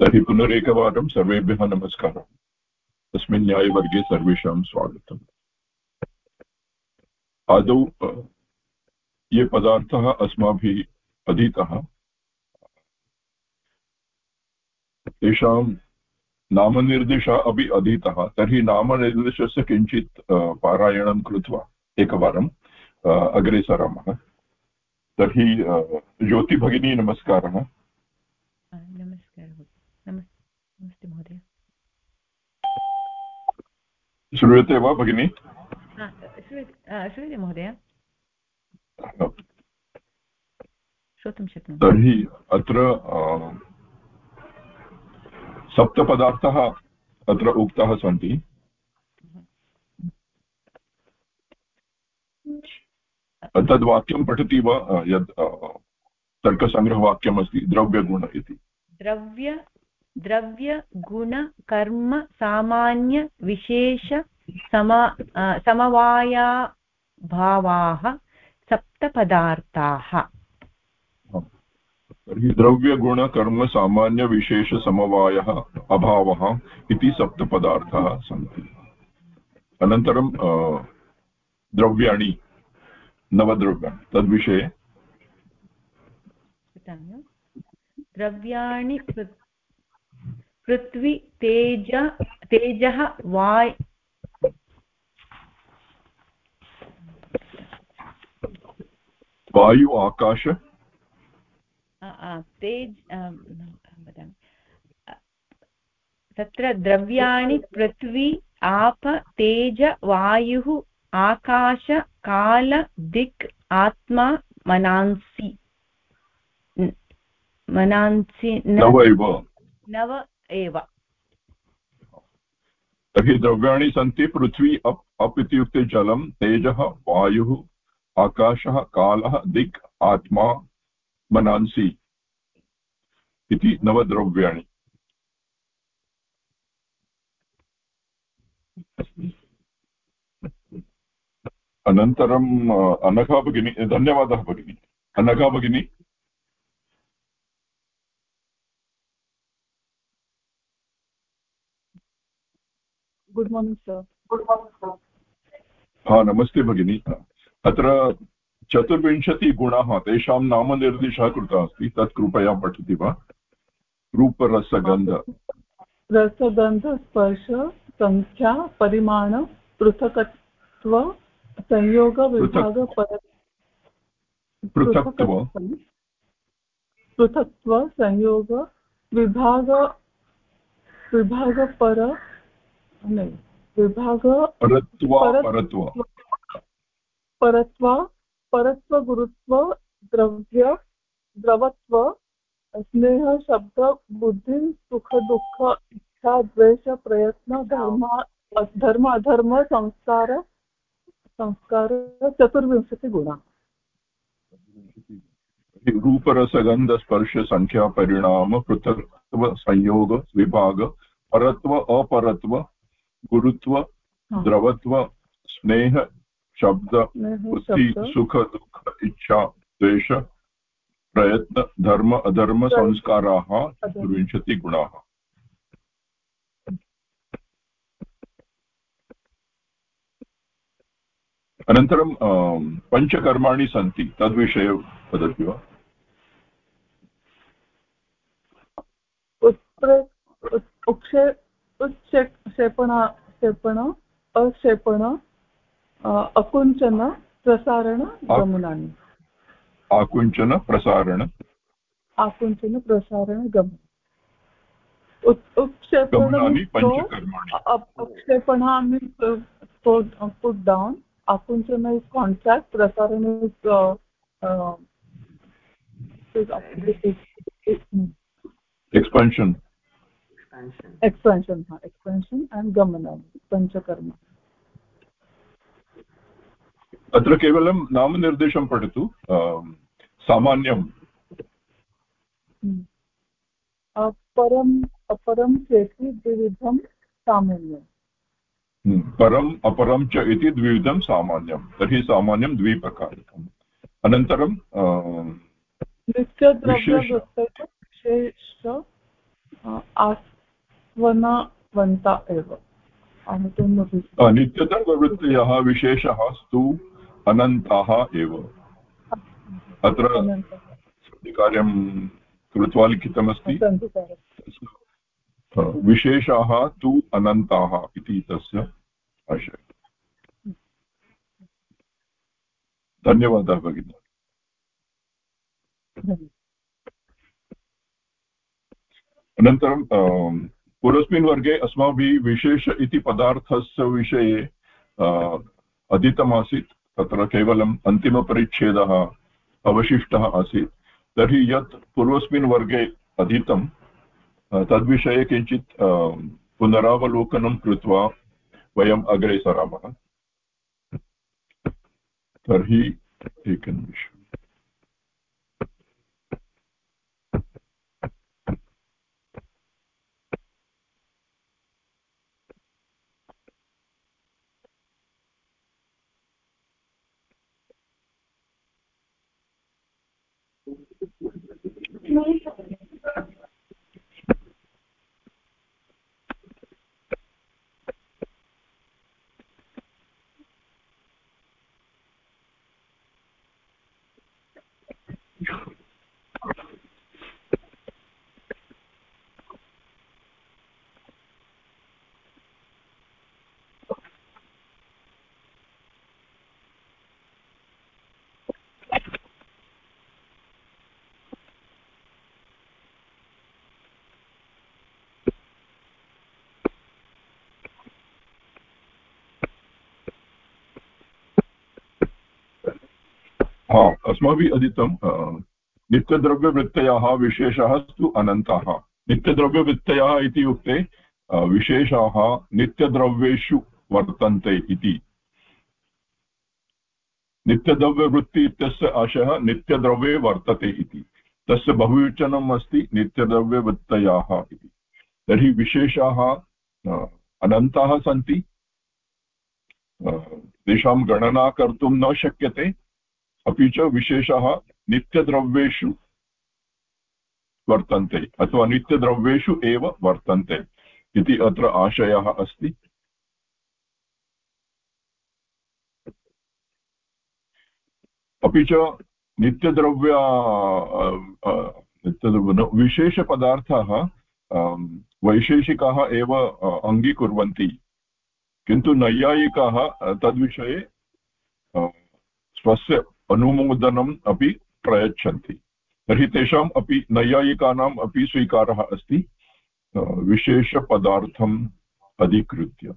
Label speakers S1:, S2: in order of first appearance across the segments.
S1: तर्हि पुनरेकवारं सर्वेभ्यः नमस्कारः। तस्मिन् न्यायवर्गे सर्वेषां स्वागतम्। आदौ ये पदार्थः अस्माभिः अधीतः, तेषां नामनिर्देशः अपि अधीतः, तर्हि नामनिर्देशस्य किञ्चित् पारायणं कृत्वा एकवारम् अग्रे सरामः। तर्हि ज्योतिभगिनी नमस्कारः।
S2: नमस्कारः नमस्ते महोदय।
S1: श्रूयते वा भगिनि?
S2: श्रूयते महोदय। श्रोतुं शक्नोमि।
S1: तर्हि अत्र सप्तपदार्थाः अत्र उक्ताः सन्ति। तद्वाक्यं पठति वा यत् तर्कसङ्ग्रहवाक्यमस्ति द्रव्यगुण इति?
S2: द्रव्य द्रव्यगुणकर्म सामान्यविशेष समा समवायाभावाः सप्तपदार्थाः।
S1: तर्हि द्रव्यगुणकर्मसामान्यविशेषसमवायः अभावः इति सप्तपदार्थाः सन्ति। अनन्तरं द्रव्याणि। नवद्रव्याणि तद्विषये
S2: द्रव्याणि पृथ्वी तेज तेजः वाय्।
S1: वायु आकाश।
S2: तेज् वदामि तत्र द्रव्याणि पृथ्वी आप तेज वायुः आकाश काल दिक् आत्मा मनांसि। मनांसि
S1: नव एव।
S2: नव एव।
S1: तर्हि द्रव्याणि सन्ति पृथ्वी अप् अप् इत्युक्ते जलं तेजः वायुः आकाशः कालः दिक् आत्मा मनांसि इति नवद्रव्याणि। अनन्तरम् अनघा भगिनी धन्यवादः भगिनी। अनघा भगिनी।
S3: Good morning sir
S1: good morning sir हा नमस्ते भगिनी। अत्र चतुर्विंशतिगुणाः तेषां नामनिर्देशः कृतः अस्ति तत् कृपया पठति वा? रूपरसगन्ध।
S3: रसगन्धस्पर्श सङ्ख्या परिमाण पृथकत्व संयोगविभाग
S1: पृथक्त्व।
S3: पृथक्त्व। संयोग विभाग विभागपर विभाग
S1: परत्व
S3: परत्व परत्वगुरुत्व द्रव्य द्रवत्व स्नेह शब्द बुद्धि सुख दुख इच्छा द्वेष प्रयत्न धर्म धर्म अधर्म संस्कार संस्कार चतुर्विंशतिगुणा
S1: रूपरसगन्धस्पर्शसङ्ख्या परिणाम पृथक्त्व संयोग विभाग परत्व अपरत्व गुरुत्व द्रवत्व स्नेह शब्द बुद्धि सुख दुःख इच्छा द्वेष प्रयत्न धर्म अधर्म संस्काराः चतुर्विंशतिगुणाः। अनन्तरं पञ्चकर्माणि सन्ति. तद्विषये वदति वा?
S3: उत्क्षेपण क्षेपण अक्षेपण अकुञ्चन प्रसारण गमनानि।
S1: आकुञ्चन प्रसारण।
S3: आकुञ्चन प्रसारण गमन उत्क्षेपण उत्क्षेपण put down akunchana is contract prasaran is uh, uh, is, is, is,
S1: expansion
S3: expansion expansion expansion and gamana panchakarma
S1: अत्र केवलं नामनिर्देशं पठतु सामान्यं
S3: परम् अपरं चेति द्विविधं सामान्यं
S1: परम् अपरं च इति द्विविधं सामान्यं तर्हि सामान्यं द्विप्रकारकम् अनन्तरं
S3: एव
S1: नित्यद्रव्यवृत्तयः विशेषः स्तु अनन्ताः एव अत्र कार्यं कृत्वा लिखितमस्ति विशेषाः तु अनन्ताः इति तस्य आशयः। धन्यवादः भगिनि। अनन्तरं पूर्वस्मिन् वर्गे अस्माभिः विशेष इति पदार्थस्य विषये अधीतमासीत्। तत्र केवलम् अन्तिमपरिच्छेदः अवशिष्टः आसीत्। तर्हि यत् पूर्वस्मिन् वर्गे अधीतं तद्विषये किञ्चित् पुनरावलोकनं कृत्वा वयम् अग्रे सरामः। तर्हि एकनिमिषम् अस्माभिः अधीतं नित्यद्रव्यवृत्तयः विशेषः तु अनन्ताः। नित्यद्रव्यवृत्तयः इति उक्ते विशेषाः नित्यद्रव्येषु वर्तन्ते इति। नित्यद्रव्यवृत्ति इत्यस्य आशयः नित्यद्रव्ये वर्तते इति। तस्य बहुवचनम् अस्ति नित्यद्रव्यवृत्तयाः इति। तर्हि विशेषाः अनन्ताः सन्ति। तेषां गणना कर्तुं न शक्यते। अपि च विशेषः नित्यद्रव्येषु वर्तन्ते, अथवा नित्यद्रव्येषु एव वर्तन्ते इति अत्र आशयः अस्ति। अपि च नित्यद्रव्य विशेषपदार्थाः वैशेषिकाः एव अङ्गीकुर्वन्ति। किन्तु नैयायिकाः तद्विषये स्वस्य अनुमोदनम् अपि प्रयच्छन्ति। तर्हि तेषाम् अपि नैयायिकानाम् अपि स्वीकारः अस्ति। विशेषपदार्थम् अधिकृत्य।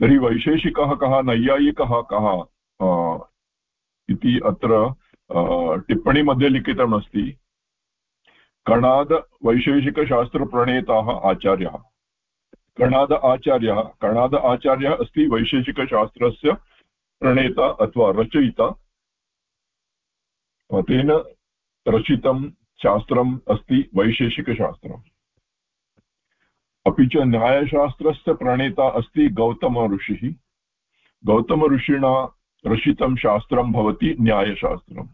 S1: तर्हि वैशेषिकः कः, नैयायिकः कः इति अत्र टिप्पणीमध्ये लिखितमस्ति। कणादवैशेषिकशास्त्रप्रणेताः आचार्यः। कणाद आचार्यः कणाद आचार्यः अस्ति वैशेषिकशास्त्रस्य प्रणेता अथवा रचयिता। तेन रचितं शास्त्रम् अस्ति, वैशेषिकशास्त्रम्। अपि च न्यायशास्त्रस्य प्रणेता अस्ति गौतमऋषिः। गौतमऋषिणा रचितं शास्त्रं भवति न्यायशास्त्रम्।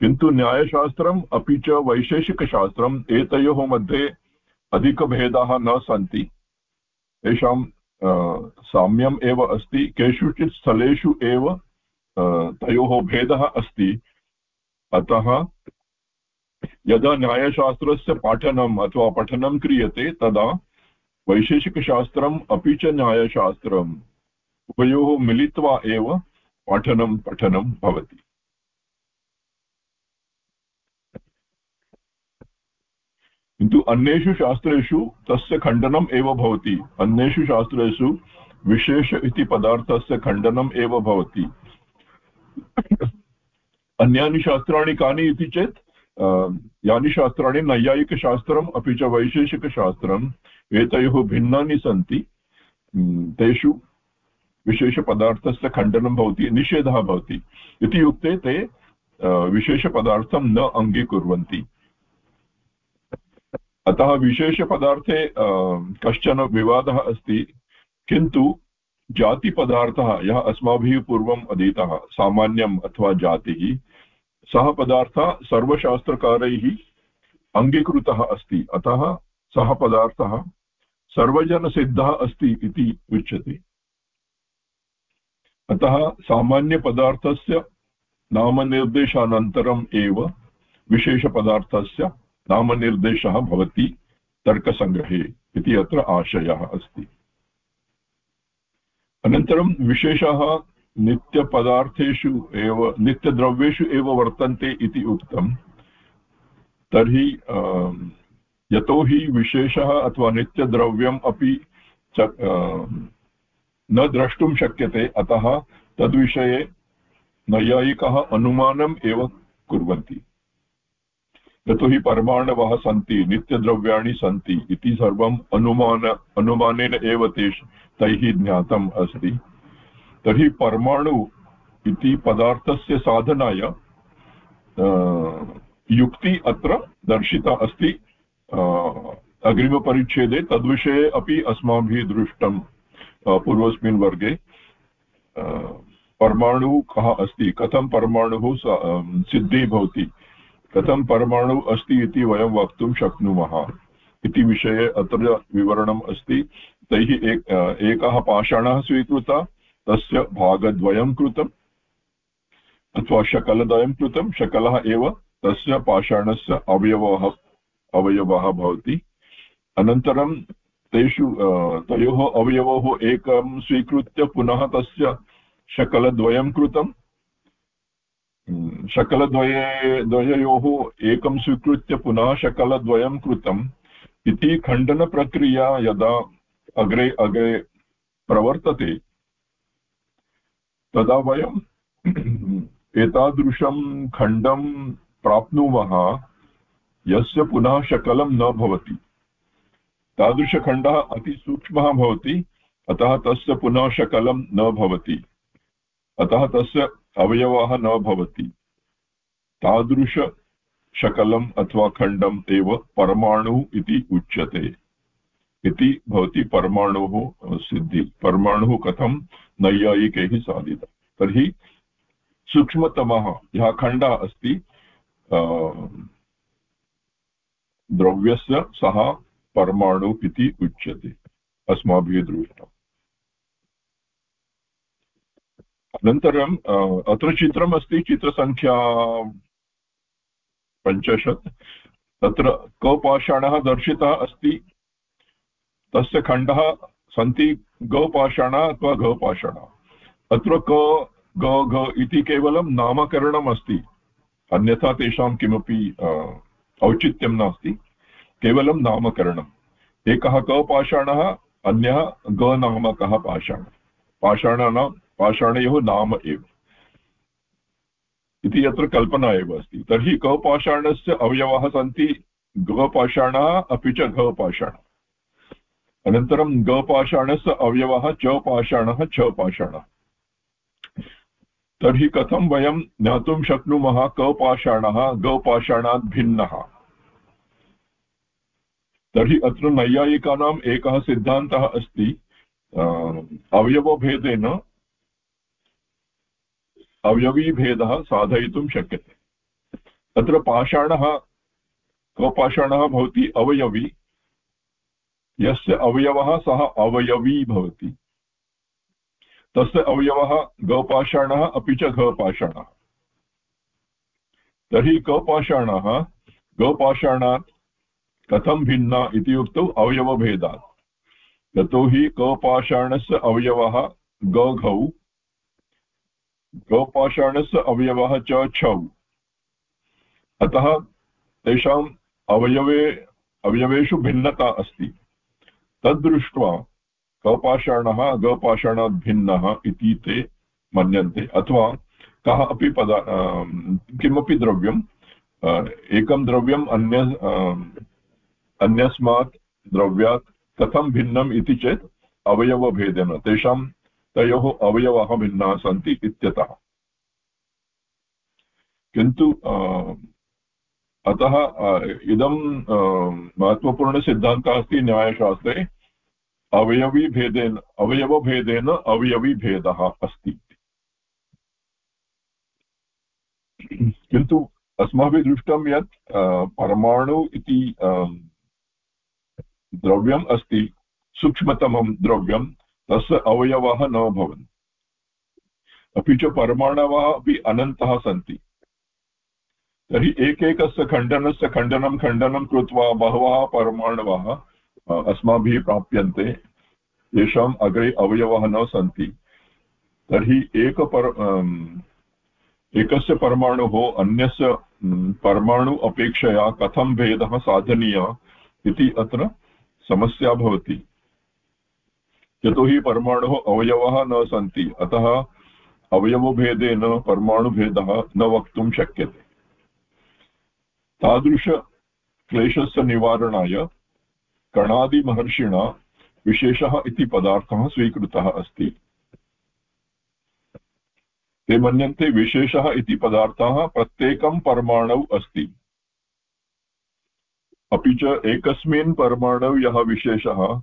S1: किन्तु न्यायशास्त्रम्, अपि च वैशेषिकशास्त्रम्, एतयोः मध्ये अधिकभेदाः न सन्ति। तेषां साम्यम् एव अस्ति, केषुचित् स्थलेषु एव तयोः भेदः अस्ति। अतः, यदा न्यायशास्त्रस्य पाठनम् अथवा पठनं क्रियते, तदा वैशेषिकशास्त्रम् अपि च न्यायशास्त्रम् उभयोः मिलित्वा एव पाठनं पठनं भवति। किन्तु अन्येषु शास्त्रेषु तस्य खण्डनम् एव भवति। अन्येषु शास्त्रेषु विशेष इति पदार्थस्य खण्डनम् एव भवति। अन्यानि शास्त्राणि कानि इति चेत् यानि शास्त्राणि नैयायिकशास्त्रम्, अपि च वैशेषिकशास्त्रम् एतयोः भिन्नानि सन्ति। तेषु विशेषपदार्थस्य खण्डनं भवति, निषेधः भवति। इति उक्ते ते विशेषपदार्थं न अङ्गीकुर्वन्ति। अतः विशेषपदार्थे कश्चन विवादः अस्ति, किन्तु जातिपदार्थः, यः अस्माभिः पूर्वम् अधीतः, सामान्यम् अथवा जातिः, सः पदार्थः सर्वशास्त्रकारैः अङ्गीकृतः अस्ति, अतः सः पदार्थः सर्वजनसिद्धः अस्ति इति उच्यते। अतः सामान्यपदार्थस्य नामनिर्देशानन्तरम् एव विशेषपदार्थस्य नामनिर्देशः भवति, तर्कसङ्ग्रहे इति अत्र आशयः अस्ति। अनन्तरं विशेषः, नित्यपदार्थेषु एव, नित्यद्रव्येषु एव वर्तन्ते इति उक्तं। तर्हि यतोहि विशेषः अथवा नित्यद्रव्यम् अपि न द्रष्टुं शक्यते, अतः तद्विषये नैयायिकः अनुमानम् एव कुर्वन्ति। यतोहि परमाणवः सन्ति, नित्यद्रव्याणि सन्ति इति सर्वम् अनुमान, अनुमानेन एव तेष, तैः ज्ञातम् अस्ति। तर्हि परमाणु इति पदार्थस्य साधनाय युक्ति अत्र दर्शिता अस्ति। अग्रिमपरिच्छेदे तद्विषये अपि अस्माभिः दृष्टं पूर्वस्मिन् वर्गे। परमाणुः कः अस्ति? कथं परमाणुः सिद्धिः भवति? कथं परमाणु अस्ति इति वयं वक्तुं शक्नुमः इति विषये अत्र विवरणम् अस्ति। तैः एक एकः पाषाणः स्वीकृतः, तस्य भागद्वयं कृतम्, अथवा शकलद्वयं कृतं शकलः एव तस्य पाषाणस्य अवयवः अवयवः भवति। अनन्तरं तेषु तयोः अवयवोः एकं स्वीकृत्य पुनः तस्य शकलद्वयं कृतं शकलद्वये द्वययोः एकं स्वीकृत्य पुनः शकलद्वयं कृतम् इति खण्डनप्रक्रिया यदा अग्रे अग्रे प्रवर्तते, तदा वयं एतादृशं खण्डं प्राप्नुमः, यस्य पुनः शकलं न भवति। तादृशखण्डः अतिसूक्ष्मः भवति, अतः तस्य पुनः शकलं न भवति। अतः तस्य अवयवः न भवति। तादृशशकलम् अथवा खण्डम् एव परमाणु इति उच्यते। इति भवति परमाणोः सिद्धि। परमाणुः कथं नैयायिकैः साधितः। तर्हि सूक्ष्मतमः यः खण्डः अस्ति द्रव्यस्य सः परमाणु इति उच्यते। अस्माभिः दृष्टम्। अनन्तरम् अत्र चित्रमस्ति चित्रसङ्ख्या पञ्चाशत्। तत्र कपाषाणः दर्शितः अस्ति। तस्य खण्डः सन्ति गौपाषाण अथवा घपाषाण अत्र क, ग, घ इति केवलं नामकरणम् अस्ति। अन्यथा तेषां किमपि औचित्यं नास्ति। केवलं नामकरणम्। एकः कपाषाणः अन्यः गनामकः पाषाण। पाषाणानां पाषाणयोः नाम एव। इति अत्र कल्पना एव अस्ति। तर्हि कपाषाणस्य अवयवाः सन्ति गपाषाणः, अपि च घपाषाणः अनन्तरं गपाषाणस्य अवयवः च पाषाणः छ पाषाणः तर्हि कथं वयं ज्ञातुं शक्नुमः कपाषाणः गपाषाणात् भिन्नः। तर्हि अत्र नैयायिकानाम् एकः सिद्धान्तः अस्ति। अवयवभेदेन अवयवीभेदः साधयितुं शक्यते। अत्र पाषाणः, कपाषाणः भवति अवयवी, यस्य अवयवः सः अवयवी भवति। तस्य अवयवः गपाषाणः, अपि च घपाषाणः तर्हि कपाषाणः, गपाषाणात् कथं भिन्ना इति उक्तौ अवयवभेदात्। यतोहि कपाषाणस्य अवयवः गघौ गपाषाणस्य अवयवः च छौ अतः तेषाम् अवयवे, अवयवेषु भिन्नता अस्ति। तद्दृष्ट्वा कपाषाणः गपाषाणात् भिन्नः इति ते मन्यन्ते। अथवा कः अपि पदा किमपि द्रव्यम् एकं द्रव्यम् अन्य अन्यस्मात् द्रव्यात् कथं भिन्नम् इति चेत् अवयवभेदेन। तेषां तयोः अवयवाः भिन्नाः सन्ति इत्यतः। किन्तु अतः इदं महत्त्वपूर्णसिद्धान्तः अस्ति न्यायशास्त्रे। अवयवीभेदेन, अवयवभेदेन अवयवीभेदः अस्ति किन्तु, अस्माभिः दृष्टं यत् परमाणु इति द्रव्यम् अस्ति, सूक्ष्मतमं द्रव्यं तस्य अवयवः न भवन्ति अपि च परमाणवः अपि अनन्तः सन्ति। तर्हि एकैकस्य खण्डनस्य खण्डनं खण्डनं कृत्वा बहवः परमाणवः अस्माभिः प्राप्यन्ते। येषाम् अग्रे अवयवः न सन्ति। तर्हि एकपर एकस्य परमाणुः अन्यस्य परमाणु अपेक्षया कथं भेदः साधनीयः इति अत्र समस्या भवति। यतोहि परमाणुः अवयवः न सन्ति। अतः अवयवभेदेन परमाणुभेदः न वक्तुं शक्यते। तादृशक्लेशस्य निवारणाय कणादिमहर्षिणा विशेषः इति पदार्थः स्वीकृतः अस्ति। ते मन्यन्ते विशेषः इति पदार्थः प्रत्येकं परमाणौ अस्ति। अपि च एकस्मिन् परमाणौ यः विशेषः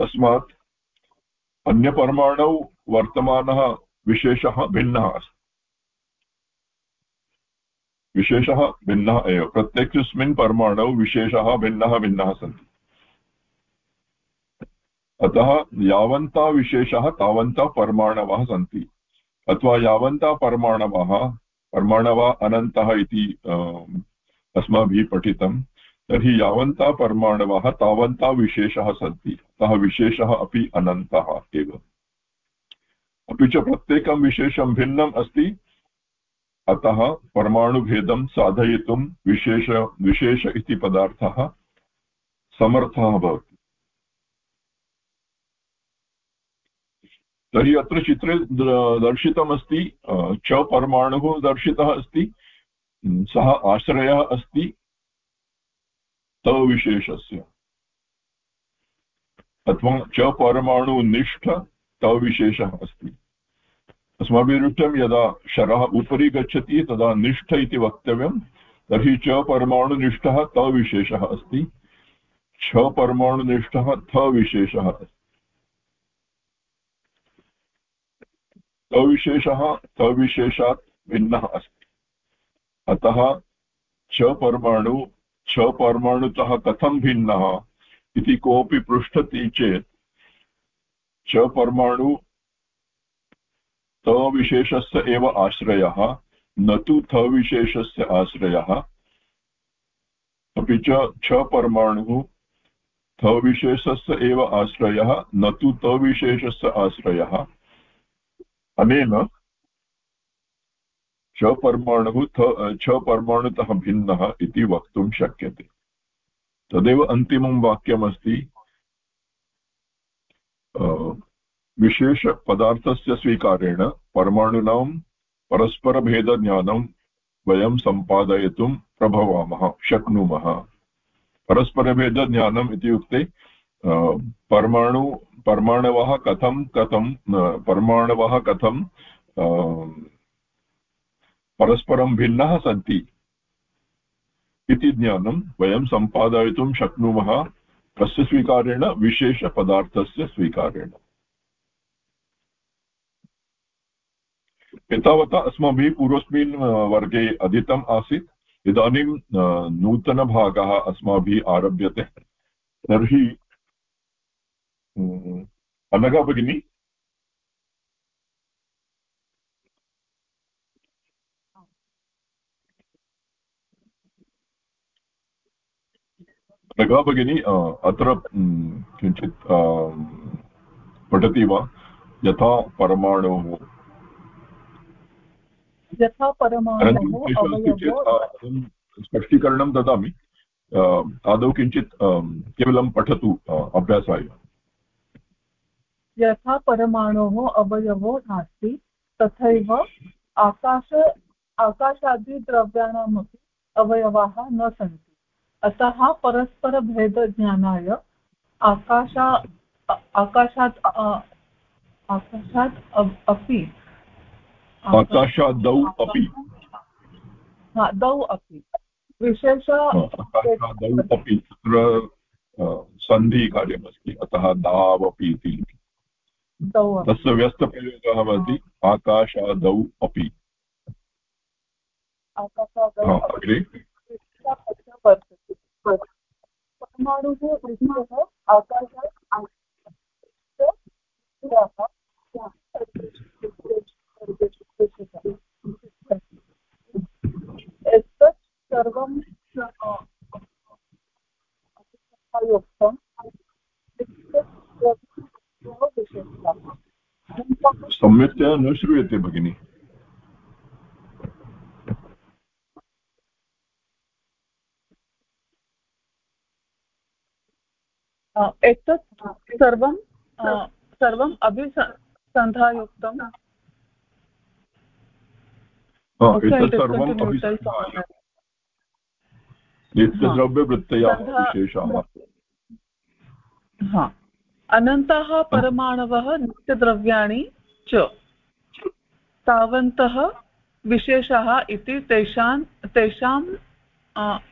S1: तस्मात् अन्यपरमाणौ वर्तमानः विशेषः भिन्नः अस्ति। विशेषः भिन्नः एव। प्रत्येकस्मिन् परमाणौ विशेषः भिन्नः भिन्नः सन्ति। अतः यावन्तः विशेषः तावन्तः परमाणवः सन्ति। अथवा यावन्तः परमाणवः परमाणवः अनन्तः इति अस्माभिः पठितं। तर्हि यावन्तः परमाणवः, तावन्तः विशेषः सन्ति। अतः विशेषः अपि अनन्तः एव। अपि च प्रत्येकं विशेषं भिन्नम् अस्ति। अतः परमाणुभेदं साधयितुं विशेष विशेष इति पदार्थः समर्थः भवति। तर्हि अत्र चित्रे दर्शितमस्ति च परमाणुः दर्शितः अस्ति, सः आश्रयः अस्ति तविशेषस्य। अथवा च परमाणुनिष्ठ तविशेषः अस्ति। अस्माभिः दृष्टं यदा शरः उपरि गच्छति, तदा निष्ठ इति वक्तव्यं। तर्हि च परमाणुनिष्ठः तविशेषः अस्ति। छ परमाणुनिष्ठः थविशेषः तविशेषः तविशेषात् भिन्नः अस्ति। अतः च परमाणु छ परमाणुतः कथं भिन्नः इति कोऽपि पृच्छति चेत् च परमाणु तविशेषस्य एव आश्रयः, न तु थविशेषस्य आश्रयः। अपि च छ परमाणुः थविशेषस्य एव आश्रयः, न तु तविशेषस्य आश्रयः। अनेन च परमाणुः छ परमाणुतः भिन्नः इति वक्तुं शक्यते। तदेव अन्तिमं वाक्यमस्ति विशेषपदार्थस्य स्वीकारेण परमाणूनां परस्परभेदज्ञानं वयं सम्पादयितुं प्रभवामः, शक्नुमः। परस्परभेदज्ञानम् इत्युक्ते परमाणु, परमाणवः कथं कथं परमाणवः कथं परस्परं भिन्नाः सन्ति इति ज्ञानं वयं सम्पादयितुं शक्नुमः कस्य स्वीकारेण, विशेषपदार्थस्य स्वीकारेण। एतावता अस्माभिः पूर्वस्मिन् वर्गे अधीतम् आसीत्। इदानीं नूतनभागः अस्माभिः आरभ्यते। तर्हि अनघा भगिनी प्रगा भगिनी अत्र किञ्चित् पठति वा? यथा परमाणुः।
S3: यथा परमाणुः
S1: स्पष्टीकरणं ददामि। आदौ किञ्चित् केवलं पठतु अभ्यासाय।
S3: यथा परमाणोः अवयवो नास्ति तथैव आकाश आकाशादिद्रव्याणामपि अवयवाः न सन्ति। अतः परस्परभेदज्ञानाय आकाशा आकाशात् आकाशात् अपि
S1: आकाशादौ अपि।
S3: अपि। विशेष
S1: अपि। तत्र सन्धिकार्यमस्ति। अतः दावपि इति तस्य व्यस्तप्रयोगः भवति। आकाशादौ अपि।
S3: आकाशादौ
S1: अग्रे।
S3: परमाणुः वृद्धः आकाशात् एतत् सर्वं युक्तं
S1: सम्यक्तया न श्रूयते भगिनि
S3: एतत् सर्वं सर्वम् अभिसन्धायुक्तं।
S1: एतत् सर्वम् नित्यद्रव्यवृत्तयः विशेषाः।
S3: हा। अनन्ताः परमाणवः नित्यद्रव्याणि च। तावन्तः विशेषाः इति तेषां तेषाम्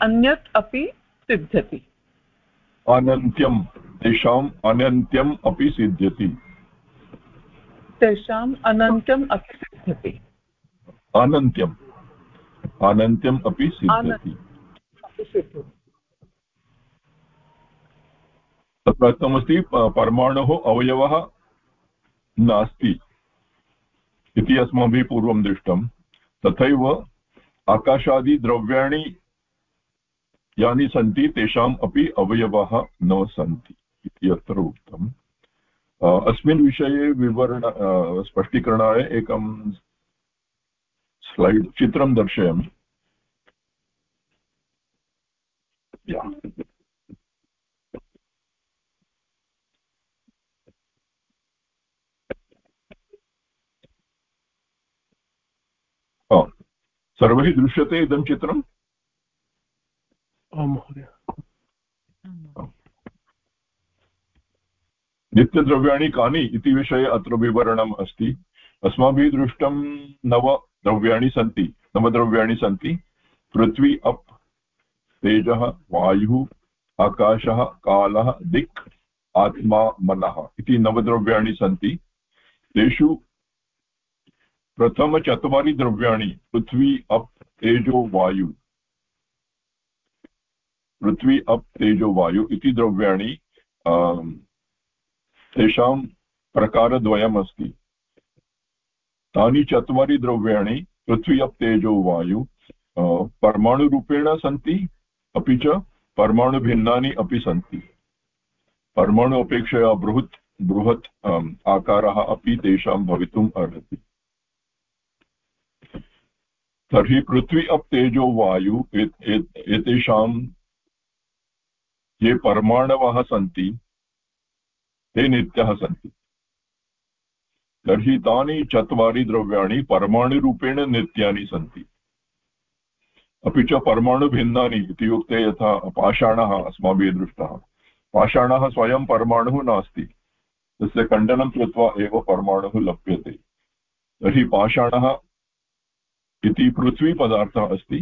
S3: अन्यत् अपि सिद्ध्यति।
S1: अनन्त्यं तेषाम् अनन्त्यम् अपि सिद्ध्यति।
S3: तेषाम् अनन्त्यम् अपि सिद्ध्यति।
S1: अनन्त्यम्। अनन्त्यम् अपि सिद्ध्यति। तत्र उक्तमस्ति परमाणुः अवयवः नास्ति। इति अस्माभिः पूर्वं दृष्टं। तथैव आकाशादिद्रव्याणि यानि सन्ति, तेषाम् अपि अवयवाः न सन्ति इति अत्र उक्तम्। अस्मिन् विषये विवरण स्पष्टीकरणाय एकं स्लैड्, चित्रं दर्शयामि। सर्वैः दृश्यते इदं चित्रम्?
S4: आं महोदय.
S1: नित्यद्रव्याणि कानि इति विषये अत्र विवरणम् अस्ति. अस्माभिः दृष्टं नव द्रव्याणि सन्ति. नवद्रव्याणि सन्ति. पृथ्वी अप् तेजः वायुः आकाशः कालः दिक् आत्मा मनः इति नवद्रव्याणि सन्ति. तेषु प्रथमचत्वारि द्रव्याणि पृथ्वी अप् तेजो वायु पृथ्वी अप् तेजो वायु इति द्रव्याणि तेषां प्रकारद्वयम् अस्ति तानि चत्वारि द्रव्याणि, पृथ्वी अप् तेजो वायु परमाणुरूपेण सन्ति, अपि च परमाणुभिन्नानि अपि सन्ति। परमाणु अपेक्षया बृहत् बृहत् आकारः अपि तेषां भवितुम् अर्हति। तर्हि पृथ्वी अप् तेजो वायु एतेषां ये परमाणवः सन्ति, ते नित्यः सन्ति। तर्हि तानि चत्वारि द्रव्याणि परमाणुरूपेण नित्यानि सन्ति। अपि च परमाणुभिन्नानि इत्युक्ते यथा पाषाणः अस्माभिः दृष्टः। पाषाणः स्वयं परमाणुः नास्ति, तस्य खण्डनं कृत्वा एव परमाणुः लभ्यते तर्हि पाषाणः इति पृथ्वीपदार्थः अस्ति,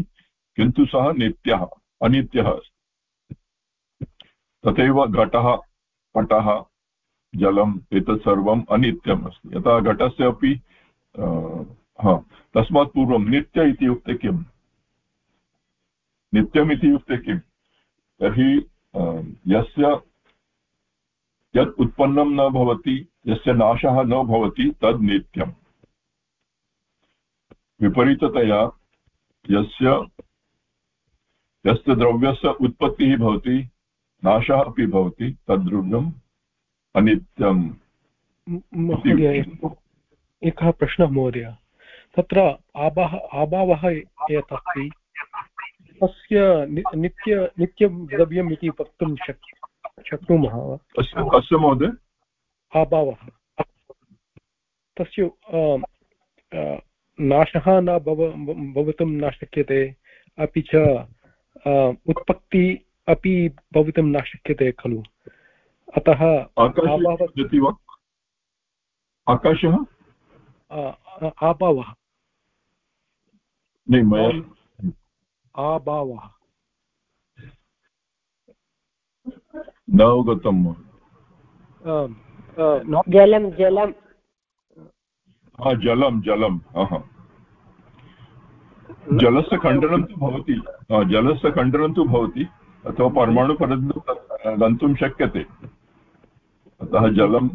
S1: किन्तु सः नित्यः, अनित्यः अस्ति। तथैव घटः पटः जलम् एतत् सर्वम् अनित्यम् अस्ति। यथा घटस्य अपि हा, तस्मात् पूर्वं नित्य इत्युक्ते किम्? नित्यम् इत्युक्ते किम्? तर्हि यस्य, यत् उत्पन्नं न भवति, यस्य नाशः न भवति, तद् नित्यम्। विपरीततया, यस्य यस्य द्रव्यस्य उत्पत्तिः भवति नाशः अपि भवति तद्द्रव्यम् अनित्यम्
S4: महोदय एकः प्रश्नः महोदय। तत्र आबः आभावः यत् अस्ति तस्य नित्य नित्यं द्रव्यम् इति वक्तुं शक् शक्नुमः वा?
S1: कस्य महोदय?
S4: आभावः तस्य नाशः न भव भवितुं न शक्यते अपि च उत्पत्ति अपि भवितुं न शक्यते खलु। अतः
S1: आकाशः
S4: आभावः आभावः।
S1: न अवगतं
S5: जलं जलं।
S1: हा जलं जलं जलस्य खण्डनं तु भवति। जलस्य खण्डनं तु भवति। अथवा परमाणुपर्यन्तं गन्तुं शक्यते। अतः जलं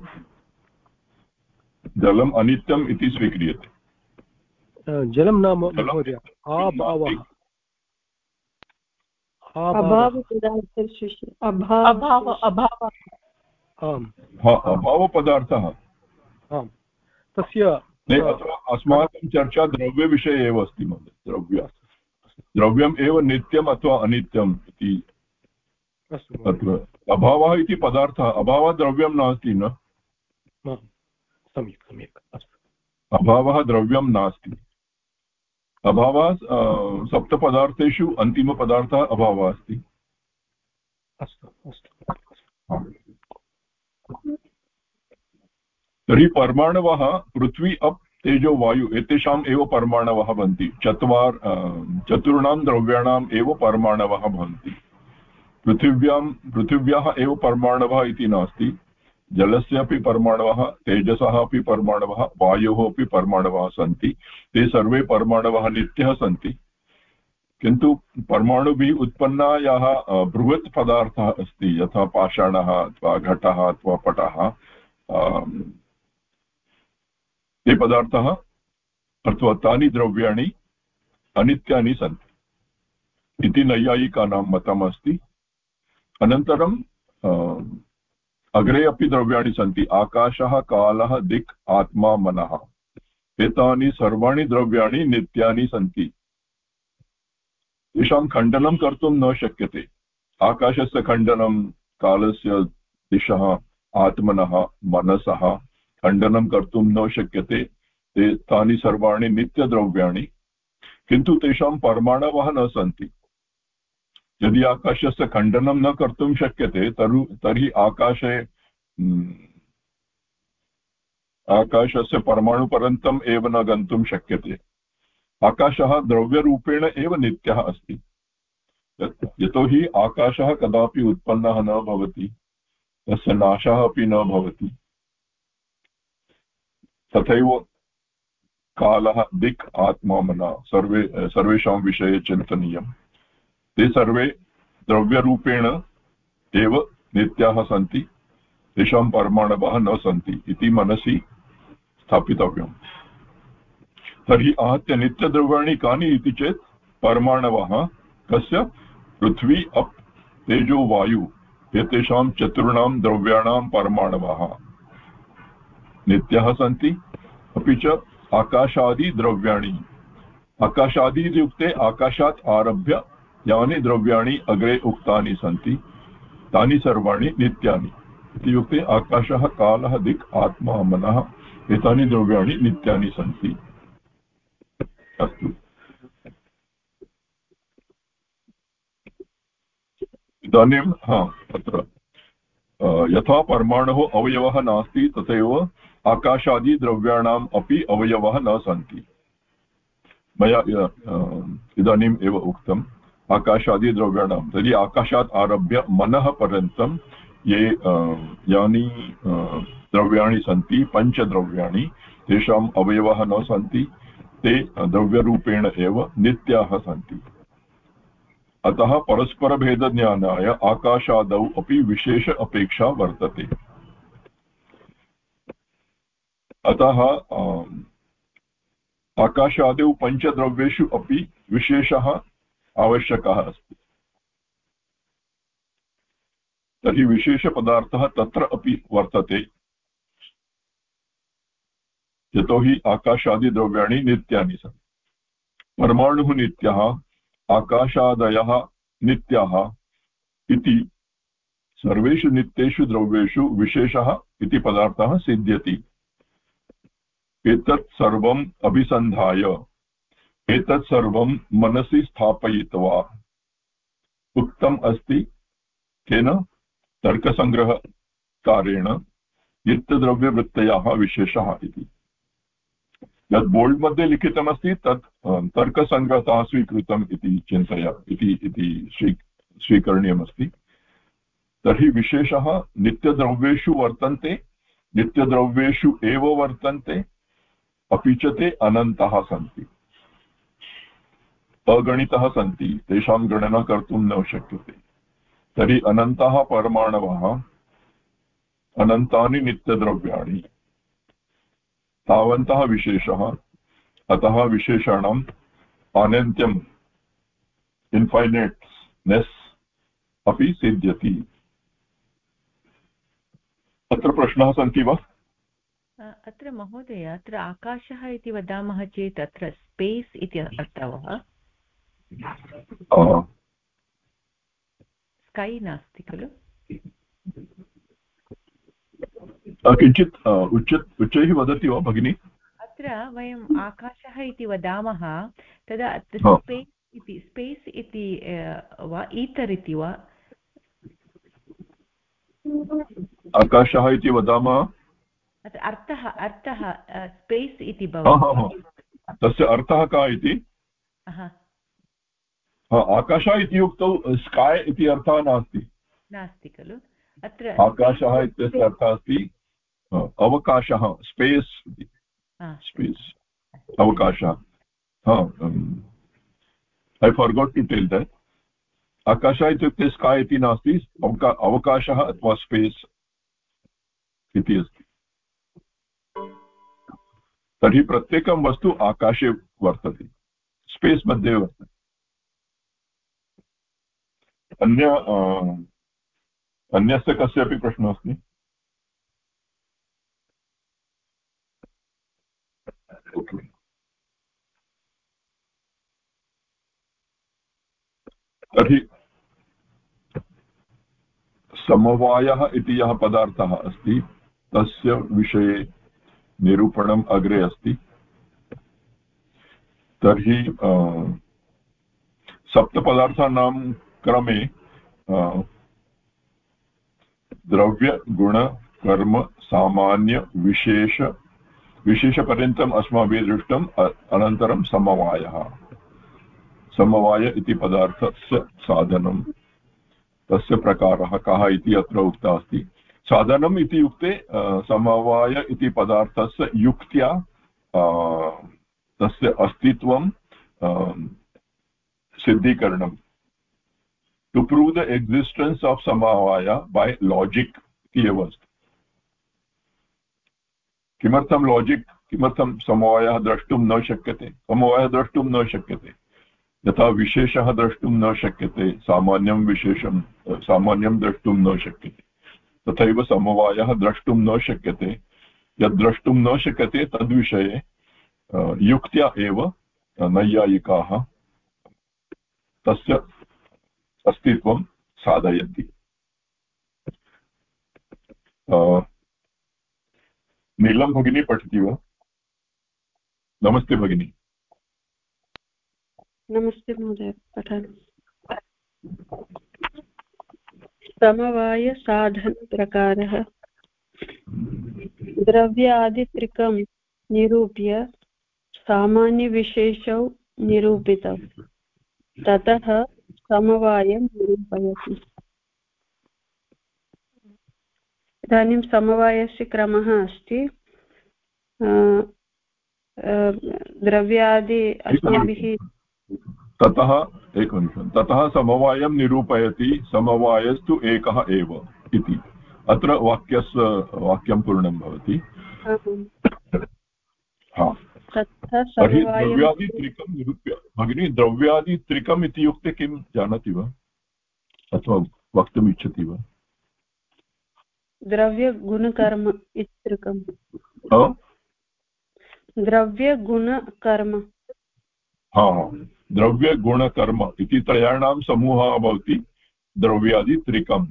S1: जलम् अनित्यम् इति स्वीक्रियते।
S4: जलं नाम
S1: अभावपदार्थः।
S4: तस्य
S1: अस्माकं चर्चा द्रव्यविषये एव अस्ति महोदय द्रव्य। द्रव्यम् एव नित्यम् अथवा अनित्यम् इति अत्र अभावः इति पदार्थः अभावः द्रव्यं नास्ति न?
S4: सम्यक् सम्यक्
S1: अस्तु। अभावः द्रव्यं नास्ति। अभावः सप्तपदार्थेषु अन्तिमपदार्थः अभावः अस्ति।
S4: अस्तु अस्तु
S1: तर्हि परमाणवः पृथ्वी अप् तेजो वायु एतेषाम् एव परमाणवः भवन्ति। चत्वार् चतुर्णां द्रव्याणाम् एव परमाणवः भवन्ति। पृथिव्यां पृथिव्याः एव परमाणवः इति नास्ति। जलस्य अपि परमाणवः, तेजसः अपि परमाणवः, वायोः अपि परमाणवः सन्ति। ते सर्वे परमाणवः नित्यः सन्ति। किन्तु परमाणुभिः उत्पन्नायाः बृहत् पदार्थः अस्ति, यथा पाषाणः अथवा घटः अथवा पटः। ते पदार्थः अथवा तानि द्रव्याणि अनित्यानि सन्ति। इति नैयायिकानां मतमस्ति। अनन्तरं अग्रे अपि द्रव्याणि सन्ति। आकाशः, कालः, दिक्, आत्मा, मनः। एतानि सर्वाणि द्रव्याणि नित्यानि सन्ति। तेषां खण्डनं कर्तुं न शक्यते। आकाशस्य खण्डनं, कालस्य दिशः, आत्मनः, मनसः खण्डनं कर्तुं न शक्यते। ते तानि सर्वाणि नित्यद्रव्याणि। किन्तु तेषां परमाणवः न सन्ति। यदि आकाशस्य खण्डनं न कर्तुं शक्यते, तरु, तर्हि आकाशे आकाशस्य परमाणुपर्यन्तम् एव न गन्तुं शक्यते। आकाशः द्रव्यरूपेण एव नित्यः अस्ति। यतोहि आकाशः कदापि उत्पन्नः न भवति, तस्य नाशः अपि न भवति। तथैव कालः दिक् आत्मा मना, सर्वे, सर्वेषां विषये चिन्तनीयम्। ते सर्वे द्रव्यरूपेण एव नित्याः सन्ति, तेषां परमाणवः न सन्ति इति मनसि स्थापितव्यम्। तर्हि आहत्य नित्यद्रव्याणि कानि इति चेत् परमाणवः, कस्य? पृथ्वी, अप्, तेजो, वायु, एतेषां चतुर्णां द्रव्याणां परमाणवः। नित्याः सन्ति, अपि च आकाशादिद्रव्याणि आकाशादि इत्युक्ते आकाशात् आरभ्य यानि द्रव्याणि अग्रे उक्तानि सन्ति, तानि सर्वाणि नित्यानि। इत्युक्ते आकाशः, कालः, दिक्, आत्मा, मनः, एतानि द्रव्याणि नित्यानि सन्ति। अस्तु। इदानीं, हा, तत्र यथा परमाणुः अवयवः नास्ति, तथैव आकाशादिद्रव्याणाम् अपि अवयवः न सन्ति। मया इदानीम् एव आकाशादिद्रव्याणां तर्हि आकाशात् आरभ्य मनः पर्यन्तं ये यानि द्रव्याणि सन्ति पञ्चद्रव्याणि तेषाम् अवयवः न सन्ति ते द्रव्यरूपेण एव नित्याः सन्ति। अतः परस्परभेदज्ञानाय आकाशादौ अपि विशेष अपेक्षा वर्तते। अतः आकाशादौ पञ्चद्रव्येषु अपि विशेषः आवश्यकः अस्ति। तर्हि विशेषपदार्थः तत्र अपि वर्तते। यतोहि आकाशादिद्रव्याणि नित्यानि सन्ति। परमाणुः नित्यः, आकाशादयः नित्याः इति सर्वेषु नित्येषु द्रव्येषु विशेषः इति पदार्थः सिद्ध्यति। एतत् सर्वम् अभिसन्धाय। एतत् सर्वं मनसि स्थापयित्वा। उक्तम् अस्ति, केन? तर्कसङ्ग्रहकारेण नित्यद्रव्यवृत्तयाः विशेषः इति। यत् बोल्ड् मध्ये लिखितमस्ति, तत् तर्कसङ्ग्रहतः स्वीकृतम् इति चिन्तय इति स्वी, स्वीकरणीयमस्ति। तर्हि विशेषः, नित्यद्रव्येषु वर्तन्ते, नित्यद्रव्येषु एव वर्तन्ते, अपि च ते अनन्तः सन्ति। अगणितः सन्ति, तेषां गणना कर्तुं न शक्यते। तर्हि अनन्ताः परमाणवः, अनन्तानि नित्यद्रव्याणि, तावन्तः विशेषः, अतः विशेषाणाम् अनन्त्यम् इन्फैनेट्नेस् अपि सिद्ध्यति। अत्र प्रश्नाः सन्ति वा?
S2: अत्र महोदय, अत्र आकाशः इति वदामः चेत् अत्र स्पेस् इति अर्थः स्कै नास्ति खलु?
S1: किञ्चित् उच्च उच्चैः वदति वा भगिनि?
S2: अत्र वयम् आकाशः इति वदामः तदा स्पेस् इति स्पेस् इति वा ईतर् इति वा?
S1: आकाशः इति वदामः।
S2: अर्थः अर्थः स्पेस् इति
S1: भवति। तस्य अर्थः का इति? आकाशः इत्युक्तौ स्काय् इति अर्थः नास्ति।
S2: नास्ति खलु। अत्र
S1: आकाशः इत्यस्य अर्थः अस्ति अवकाशः स्पेस् इति। स्पेस् अवकाशः। I forgot to tell that आकाशः इत्युक्ते स्काय् इति नास्ति अवकाशः अथवा स्पेस् इति अस्ति। तर्हि प्रत्येकं वस्तु आकाशे वर्तते स्पेस् मध्ये वर्तते। अन्य अन्यस्य कस्यापि प्रश्नः अस्ति? तर्हि समवायः इति यः पदार्थः अस्ति, तस्य विषये निरूपणम् अग्रे अस्ति। तर्हि सप्तपदार्थानां क्रमे द्रव्यगुणकर्म सामान्यविशेष विशेषपर्यन्तम् अस्माभिः दृष्टम् अनन्तरं समवायः। समवाय इति पदार्थस्य साधनं तस्य प्रकारः कः इति अत्र उक्ता अस्ति। साधनम् इति युक्ते समवाय इति पदार्थस्य युक्त्या तस्य अस्तित्वं सिद्धीकरणं to prove the existence of समवाय बै लाजिक् इति एव अस्ति किमर्थं लाजिक् किमर्थं समवायः द्रष्टुं न शक्यते? समवायः द्रष्टुं न शक्यते। यथा विशेषः द्रष्टुं न शक्यते, सामान्यं विशेषं, सामान्यं द्रष्टुं न शक्यते। तथैव समवायः द्रष्टुं न शक्यते। यद् द्रष्टुं न शक्यते तद्विषये युक्त्या एव नैयायिकाः तस्य अस्तित्वं साधयन्ति। नीलं भगिनी पठति वा? नमस्ते भगिनी।
S5: नमस्ते महोदय, पठामि। समवायसाधनप्रकारः। द्रव्यादित्रिकं निरूप्य सामान्यविशेषौ निरूपितम् ततः समवायं निरूपयति। इदानीं समवायस्य क्रमः अस्ति। द्रव्यादि अस्माभिः
S1: ततः एकनिमिषं ततः समवायं निरूपयति समवायस्तु एकः एव इति। अत्र वाक्यस्य वाक्यं पूर्णं भवति। द्रव्यादित्रिकं निरूप्य भगिनी द्रव्यादित्रिकम् इत्युक्ते किं जानाति वा? अथवा वक्तुम् इच्छति वा?
S5: द्रव्यगुणकर्म इत्रिकम् द्रव्यगुणकर्म।
S1: हा द्रव्यगुणकर्म इति त्रयाणां समूहः भवति द्रव्यादित्रिकम्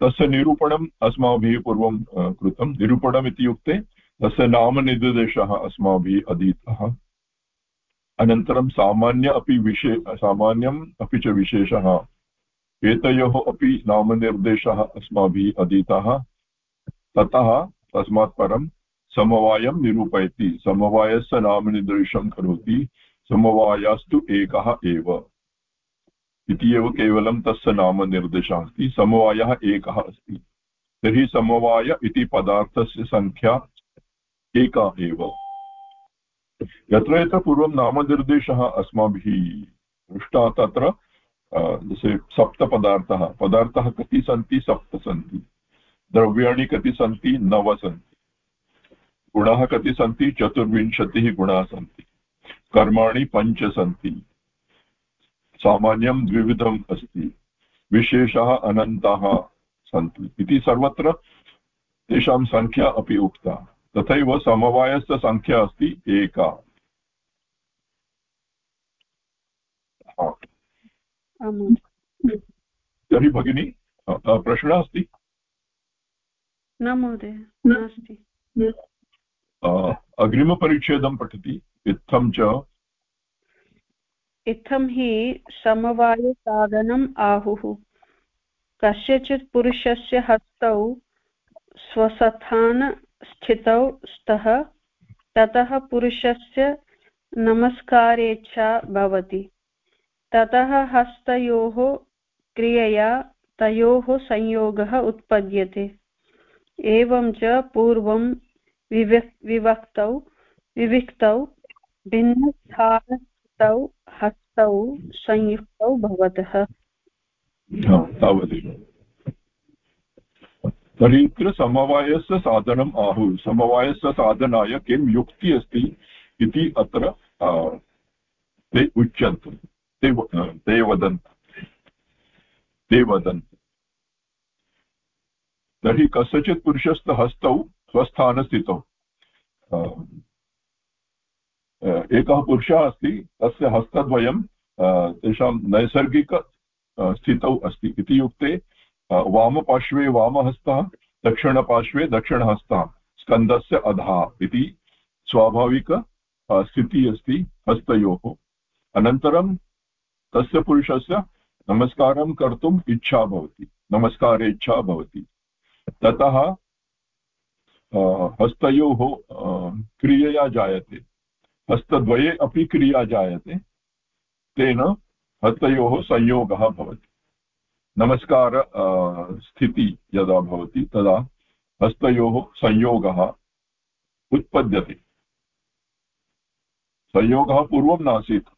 S1: तस्य निरूपणम् अस्माभिः पूर्वं कृतं। निरूपणम् इत्युक्ते तस्य नामनिर्देशः अस्माभिः अधीतः। अनन्तरं सामान्य अपि विशे, सामान्यम् अपि च विशेषः। एतयोः अपि नामनिर्देशः अस्माभिः अधीतः। ततः तस्मात् परं समवायं निरूपयति। समवायस्य नामनिर्देशं करोति। समवायास्तु एकः एव। इति एव केवलं तस्य नाम निर्देशः अस्ति। समवायः एकः अस्ति। तर्हि समवाय इति पदार्थस्य सङ्ख्या एका एव। यत्र यत्र पूर्वं नामनिर्देशः अस्माभिः दृष्टा तत्र सप्तपदार्थः। पदार्थः कति सन्ति? सप्त सन्ति। द्रव्याणि कति सन्ति? नव सन्ति। गुणाः कति सन्ति? चतुर्विंशतिः गुणाः सन्ति। कर्माणि पञ्च सन्ति। सामान्यं द्विविधम् अस्ति। विशेषः अनन्ताः सन्ति। इति सर्वत्र तेषां सङ्ख्या अपि उक्ता। तथैव समवायस्य सङ्ख्या अस्ति एका। तर्हि भगिनी प्रश्नः अस्ति?
S5: न महोदय नास्ति।
S1: अग्रिमपरिच्छेदं पठति। इत्थं च।
S5: इत्थं हि समवायसाधनम् आहुः। कस्यचित् पुरुषस्य हस्तौ स्वसथानस्थितौ स्तः। ततः पुरुषस्य नमस्कारेच्छा भवति। ततः हस्तयोः क्रियया तयोः संयोगः उत्पद्यते। एवं च पूर्वं विवक्तौ, विविक्तौ भिन्नस्थानस्थौ हस्तौ संयुक्तौ भवतः।
S1: तावदेव। तर्हि अत्र समवायस्य साधनम् आहुः समवायस्य साधनाय किं युक्ति अस्ति इति अत्र ते उच्यन्ते। ते ते वदन्ति। ते वदन्ति। तर्हि कस्यचित् पुरुषस्य हस्तौ स्वस्थानस्थितौ एकः पुरुषः अस्ति, तस्य हस्तद्वयं तेषां नैसर्गिक स्थितौ अस्ति इति युक्ते वामपार्श्वे वामहस्तः, दक्षिणपार्श्वे दक्षिणहस्तः स्कन्दस्य अधः इति स्वाभाविक स्थितिः अस्ति हस्तयोः। अनन्तरं तस्य पुरुषस्य नमस्कारं कर्तुम् इच्छा भवति नमस्कारेच्छा भवति। ततः हस्तयोः क्रियया जायते। हस्तद्वये अपि क्रिया जायते, तेन हस्तयोः संयोगः भवति। नमस्कार स्थिति यदा भवति तदा हस्तयोः संयोगः उत्पद्यते। संयोगः पूर्वं नासीत्,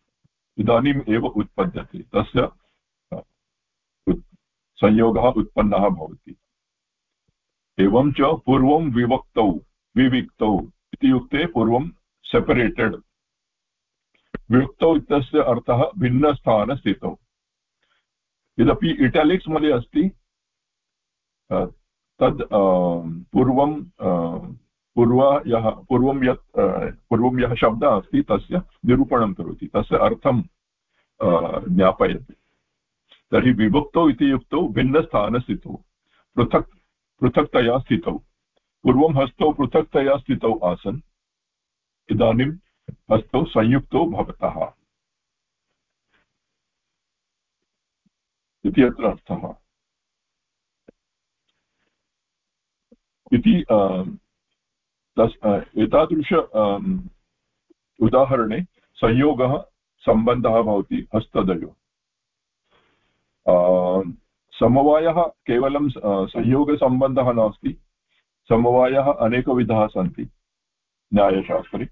S1: इदानीम् एव उत्पद्यते। तस्य संयोगः उत्पन्नः भवति। एवं च पूर्वं विवक्तौ, विविक्तौ इत्युक्ते पूर्वं सेपरेटेड् वियुक्तौ इत्यस्य अर्थः भिन्नस्थानस्थितौ। यदपि इटालिक्स् मध्ये अस्ति तद् पूर्वं पूर्व यः, पूर्वं यत् पूर्वं यः शब्दः अस्ति, तस्य निरूपणं करोति, तस्य अर्थं ज्ञापयति। तर्हि विभक्तौ इति युक्तौ भिन्नस्थानस्थितौ, पृथक्, पृथक्तया स्थितौ। पूर्वं हस्तौ पृथक्तया स्थितौ आसन्, इदानीं हस्तौ संयुक्तौ भवतः। इति अत्र अर्थः। इति एतादृश उदाहरणे संयोगः सम्बन्धः भवति हस्तदयोः। समवायः केवलं संयोगसम्बन्धः नास्ति, समवायः अनेकविधाः सन्ति, न्यायशास्त्रे।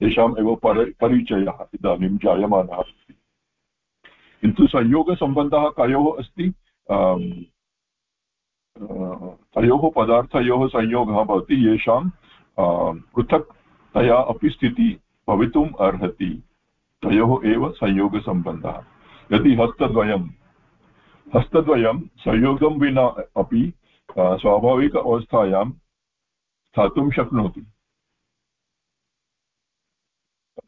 S1: तेषाम् एव पर, परिचयः इदानीं जायमानः अस्ति। किन्तु संयोगसम्बन्धः कयोः अस्ति? तयोः पदार्थयोः संयोगः भवति, येषां पृथक्तया अपि स्थितिः भवितुम् अर्हति। तयोः एव संयोगसम्बन्धः। यदि हस्तद्वयं हस्तद्वयं संयोगं विना अपि स्वाभाविक अवस्थायां स्थातुं शक्नोति।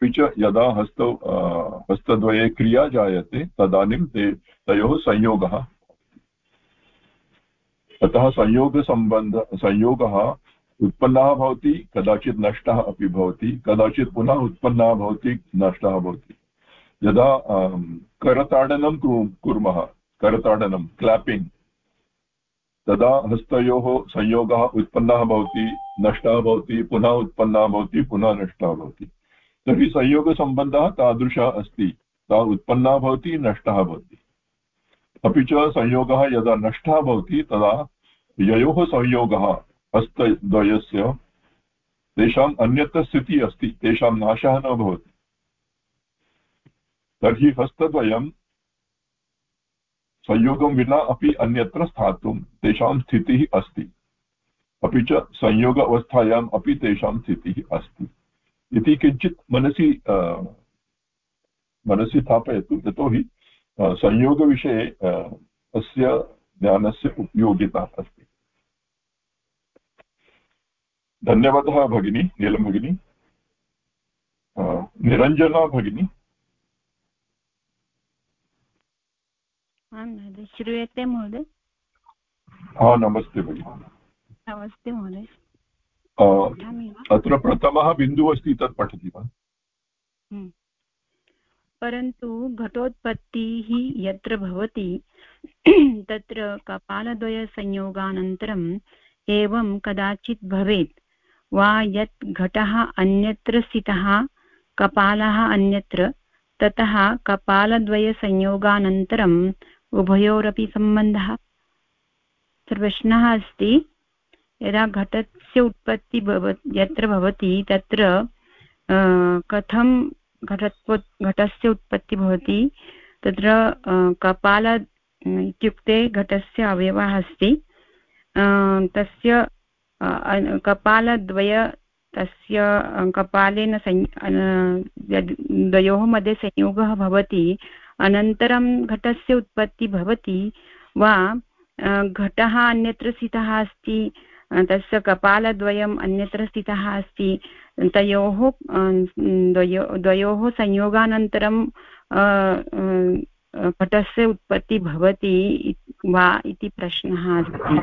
S1: अपि च यदा हस्तौ हस्तद्वये क्रिया जायते, तदानीं ते, तयोः संयोगः। अतः संयोगसम्बन्ध, संयोगः उत्पन्नः भवति, कदाचित् नष्टः अपि भवति, कदाचित् पुनः उत्पन्नः भवति, नष्टः भवति। यदा करताडनं कुर्मः, करताडनं क्लापिङ्ग् तदा हस्तयोः संयोगः उत्पन्नः भवति, नष्टः भवति, पुनः उत्पन्नः भवति, पुनः नष्टः भवति। तर्हि संयोगसम्बन्धः तादृशः अस्ति। सा उत्पन्ना भवति, नष्टः भवति। अपि च संयोगः यदा नष्टः भवति, तदा ययोः संयोगः हस्तद्वयस्य तेषाम् अन्यत्र स्थितिः अस्ति, तेषां नाशः न भवति। तर्हि हस्तद्वयं संयोगं विना अपि अन्यत्र स्थातुं तेषां स्थितिः अस्ति। अपि च संयोग अवस्थायाम् अपि तेषां स्थितिः अस्ति। इति किञ्चित् मनसि मनसि स्थापयतु यतोहि संयोगविषये अस्य ज्ञानस्य उपयोगिता अस्ति। धन्यवादः भगिनी नीलं भगिनी। निरञ्जना भगिनी।
S6: श्रूयते महोदय?
S1: हा नमस्ते भगिनि।
S6: नमस्ते महोदय।
S1: अत्र प्रथमः बिन्दुः अस्ति तत् पठति वा?
S6: हम्म। परन्तु घटोत्पत्तिः यत्र भवति तत्र कपालद्वयसंयोगानन्तरम् एवं कदाचित् भवेत्। वा यत् घटः अन्यत्र स्थितः कपालः अन्यत्र ततः कपालद्वयसंयोगानन्तरम् उभयोरपि सम्बन्धः। प्रश्नः अस्ति यदा घटस्य उत्पत्ति भव यत्र भवति, तत्र कथं घटत्व, घटस्य उत्पत्ति भवति, तत्र कपाल इत्युक्ते घटस्य अवयवः अस्ति तस्य कपालद्वय, तस्य कपालेन द्वयोः मध्ये संयोगः भवति, अनन्तरं घटस्य उत्पत्ति भवति, वा घटः अन्यत्र स्थितः अस्ति तस्य कपालद्वयम् अन्यत्र स्थितः अस्ति. तयोः द्वयोः संयोगानन्तरं पटस्य उत्पत्ति भवति वा इति प्रश्नः अस्ति.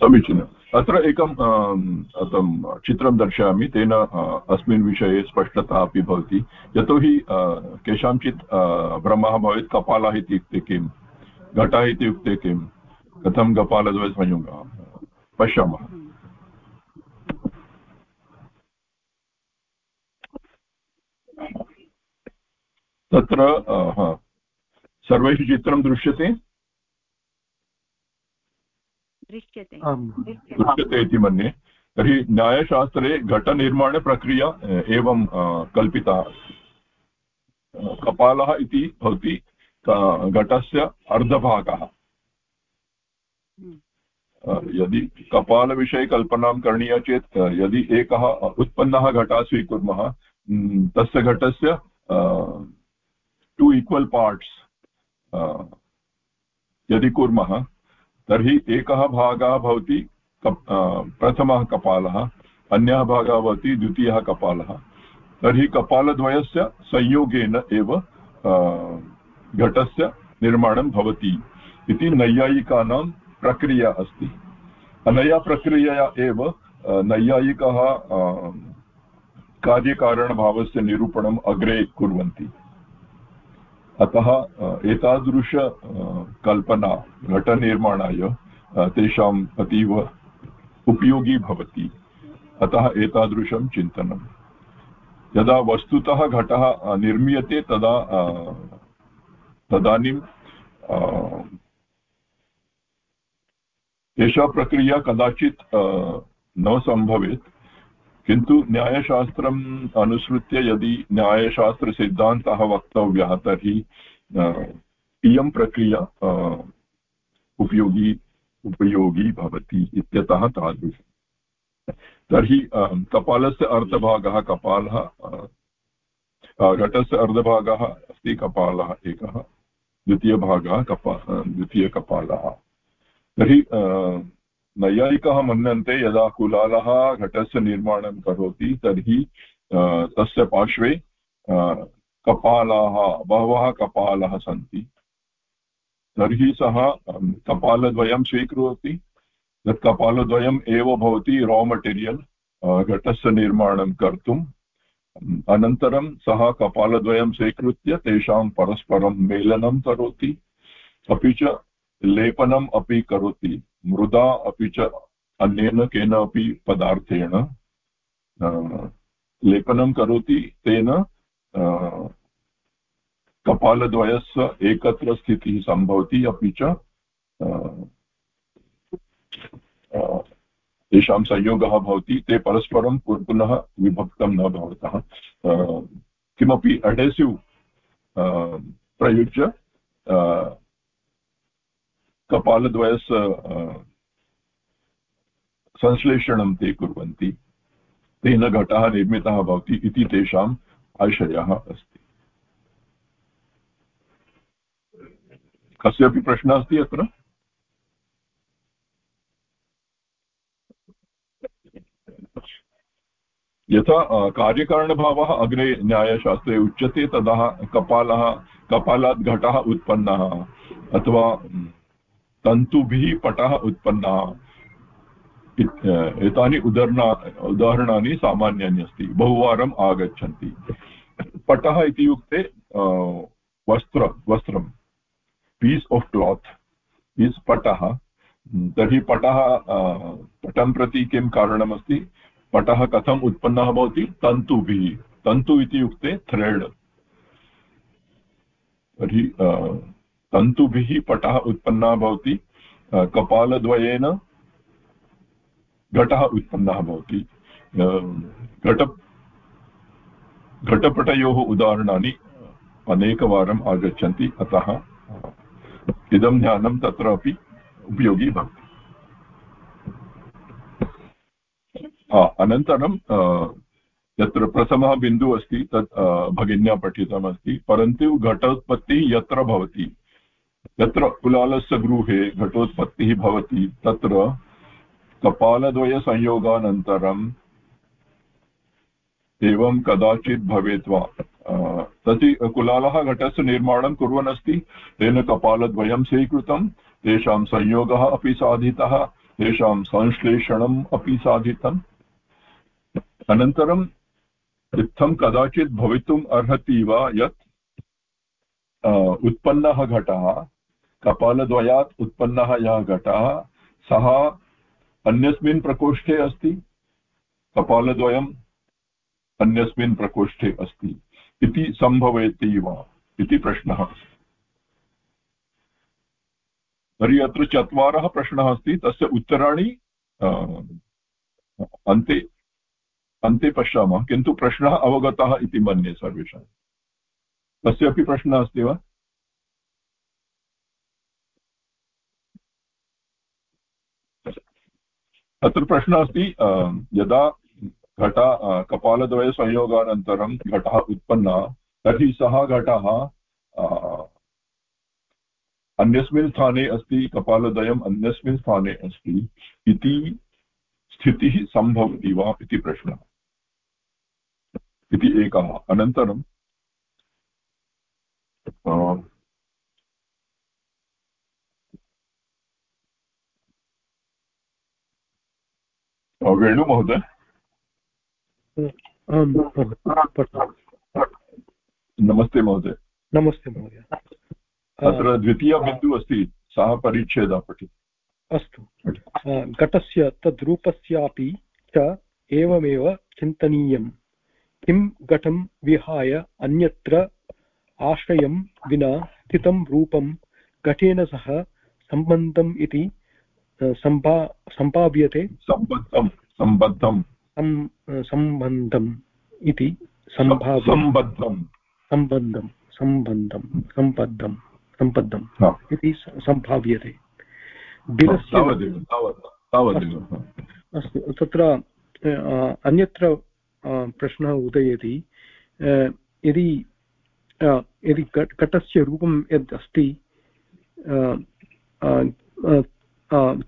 S1: समीचीनम् अत्र एकं चित्रं दर्शयामि. तेन अस्मिन् विषये स्पष्टता अपि भवति. यतोहि केषाञ्चित् भ्रमः भवेत् कपालः इत्युक्ते किं? घटः इत्युक्ते किं? कथं कपालद्वयसंयोगः पश्यामः। तत्र सर्वैः चित्रं दृश्यते? दृश्यते। इति मन्ये। तर्हि न्यायशास्त्रे घटनिर्माणप्रक्रिया एवं कल्पिता कपालः इति भवति घटस्य अर्धभागः। यदि कपालविषये कल्पनां करणीया चेत् यदि एकः उत्पन्नः घटः स्वीकुर्मः तस्य घटस्य टु इक्वल् पार्ट्स् यदि कुर्मः, तर्हि एकः भागः भवति प्रथमः कपालः, अन्यः भागः भवति द्वितीयः कपालः। तर्हि कपालद्वयस्य संयोगेन एव घटस्य निर्माणं भवति इति नैयायिकानां प्रक्रिया अस्ति। अनया प्रक्रियया एव नैयायिकाः कार्यकारणभावस्य निरूपणम् अग्रे कुर्वन्ति। अतः एतादृश कल्पना, घटनिर्माणाय तेषाम् अतीव उपयोगी भवति। अतः एतादृशं चिन्तनं यदा वस्तुतः घटः निर्मीयते तदा तदानीं एषा प्रक्रिया कदाचित् न सम्भवेत्, किन्तु न्यायशास्त्रम् अनुसृत्य यदि न्यायशास्त्रसिद्धान्तः वक्तव्यः, तर्हि इयं प्रक्रिया उपयोगी उपयोगी भवति इत्यतः तादृश। तर्हि कपालस्य अर्धभागः कपालः घटस्य अर्धभागः अस्ति कपालः एकः, द्वितीयभागः कपा द्वितीयकपालः। तर्हि नैयायिकाः मन्यन्ते यदा कुलालः घटस्य निर्माणं करोति, तर्हि तस्य पार्श्वे कपालाः, बहवः कपालः सन्ति। तर्हि सः कपालद्वयं स्वीकरोति। तत् कपालद्वयम् एव भवति रा मटीरियल् घटस्य निर्माणं कर्तुम् अनन्तरं सः कपालद्वयं स्वीकृत्य तेषां परस्परं मेलनं करोति। अपि च लेपनम् अपि करोति, मृदा अपि च अन्येन केनापि पदार्थेन लेपनं करोति, तेन कपालद्वयस्य एकत्र स्थितिः सम्भवति अपि च तेषां संयोगः भवति, ते परस्परं पुनः विभक्तं न भवतः। किमपि अडेसिव् प्रयुज्य कपालद्वयस्य संश्लेषणं ते कुर्वन्ति। तेन घटः निर्मितः भवति इति तेषाम् आशयः अस्ति। कस्यापि प्रश्नः अस्ति अत्र? यथा कार्यकारणभावः अग्रे न्यायशास्त्रे उच्यते, तदा कपालः कपालात् घटः उत्पन्नः, अथवा तन्तुभिः पटः उत्पन्नः। एतानि उदाहरणा उदाहरणानि सामान्यानि अस्ति। बहुवारम् आगच्छन्ति। पटः इत्युक्ते वस्त्र वस्त्रं पीस् आफ् क्लात् इस् पटः। तर्हि पटः पटं प्रति किं कारणमस्ति? पटः कथम् उत्पन्नः भवति? तन्तुभिः तन्तु इत्युक्ते थ्रेड् तर्हि तन्तुभिः पटः उत्पन्नः भवति कपालद्वयेन घटः उत्पन्नः भवति। घट, घटपटयोः उदाहरणानि अनेकवारम् आगच्छन्ति, अतः इदं ज्ञानं तत्रापि उपयोगी भवति। अनन्तरं यत्र प्रथमः बिन्दुः अस्ति, तत् भगिन्या पठितमस्ति, परन्तु घटोत्पत्तिः यत्र भवति यत्र कुलालस्य गृहे घटोत्पत्तिः भवति, तत्र कपालद्वयसंयोगानन्तरम् एवं कदाचित् भवेत् वा। तर्हि कुलालः घटस्य निर्माणं कुर्वन् अस्ति तेन कपालद्वयं स्वीकृतं, तेषां संयोगः अपि साधितः, तेषां संश्लेषणम् अपि साधितम्। अनन्तरम् इत्थं कदाचित् भवितुम् अर्हति वा यत् उत्पन्नः घटः, कपालद्वयात् उत्पन्नः यः घटः, सः अन्यस्मिन् प्रकोष्ठे अस्ति, कपालद्वयम् अन्यस्मिन् प्रकोष्ठे अस्ति इति सम्भवति वा इति प्रश्नः तर्हि अत्र चत्वारः प्रश्नः अस्ति, तस्य उत्तराणि अन्ते अन्ते पश्यामः, किन्तु प्रश्नः अवगतः इति मन्ये सर्वेषां। कस्यापि प्रश्नः अस्ति वा? अत्र प्रश्नः अस्ति यदा घट कपालद्वयसंयोगानन्तरं घटः उत्पन्नः, तर्हि सः घटः अन्यस्मिन् स्थाने अस्ति, कपालद्वयम् अन्यस्मिन् स्थाने अस्ति इति स्थितिः सम्भवति वा इति प्रश्नः। इति एकः। अनन्तरं वेणुमहोदय नमस्ते महोदय।
S4: नमस्ते महोदय।
S1: अत्र द्वितीयबिन्दुः अस्ति सः परिच्छेदः पठि
S4: अस्तु। घटस्य तद्रूपस्यापि च एवमेव चिन्तनीयम्। किं घटं विहाय अन्यत्र आश्रयं विना स्थितं रूपं घटेन सह सम्बन्धम् इति सम्भा सम्भाव्यते।
S1: सम्बद्धं सम्बद्धं।
S4: सम्बन्धम् इति
S1: सम्बद्धं।
S4: सम्बन्धं सम्बन्धं सम्बद्धं सम्बद्धम् इति सम्भाव्यते। अस्तु तत्र अन्यत्र प्रश्नः उदयति। यदि यदि कटस्य रूपं यद् अस्ति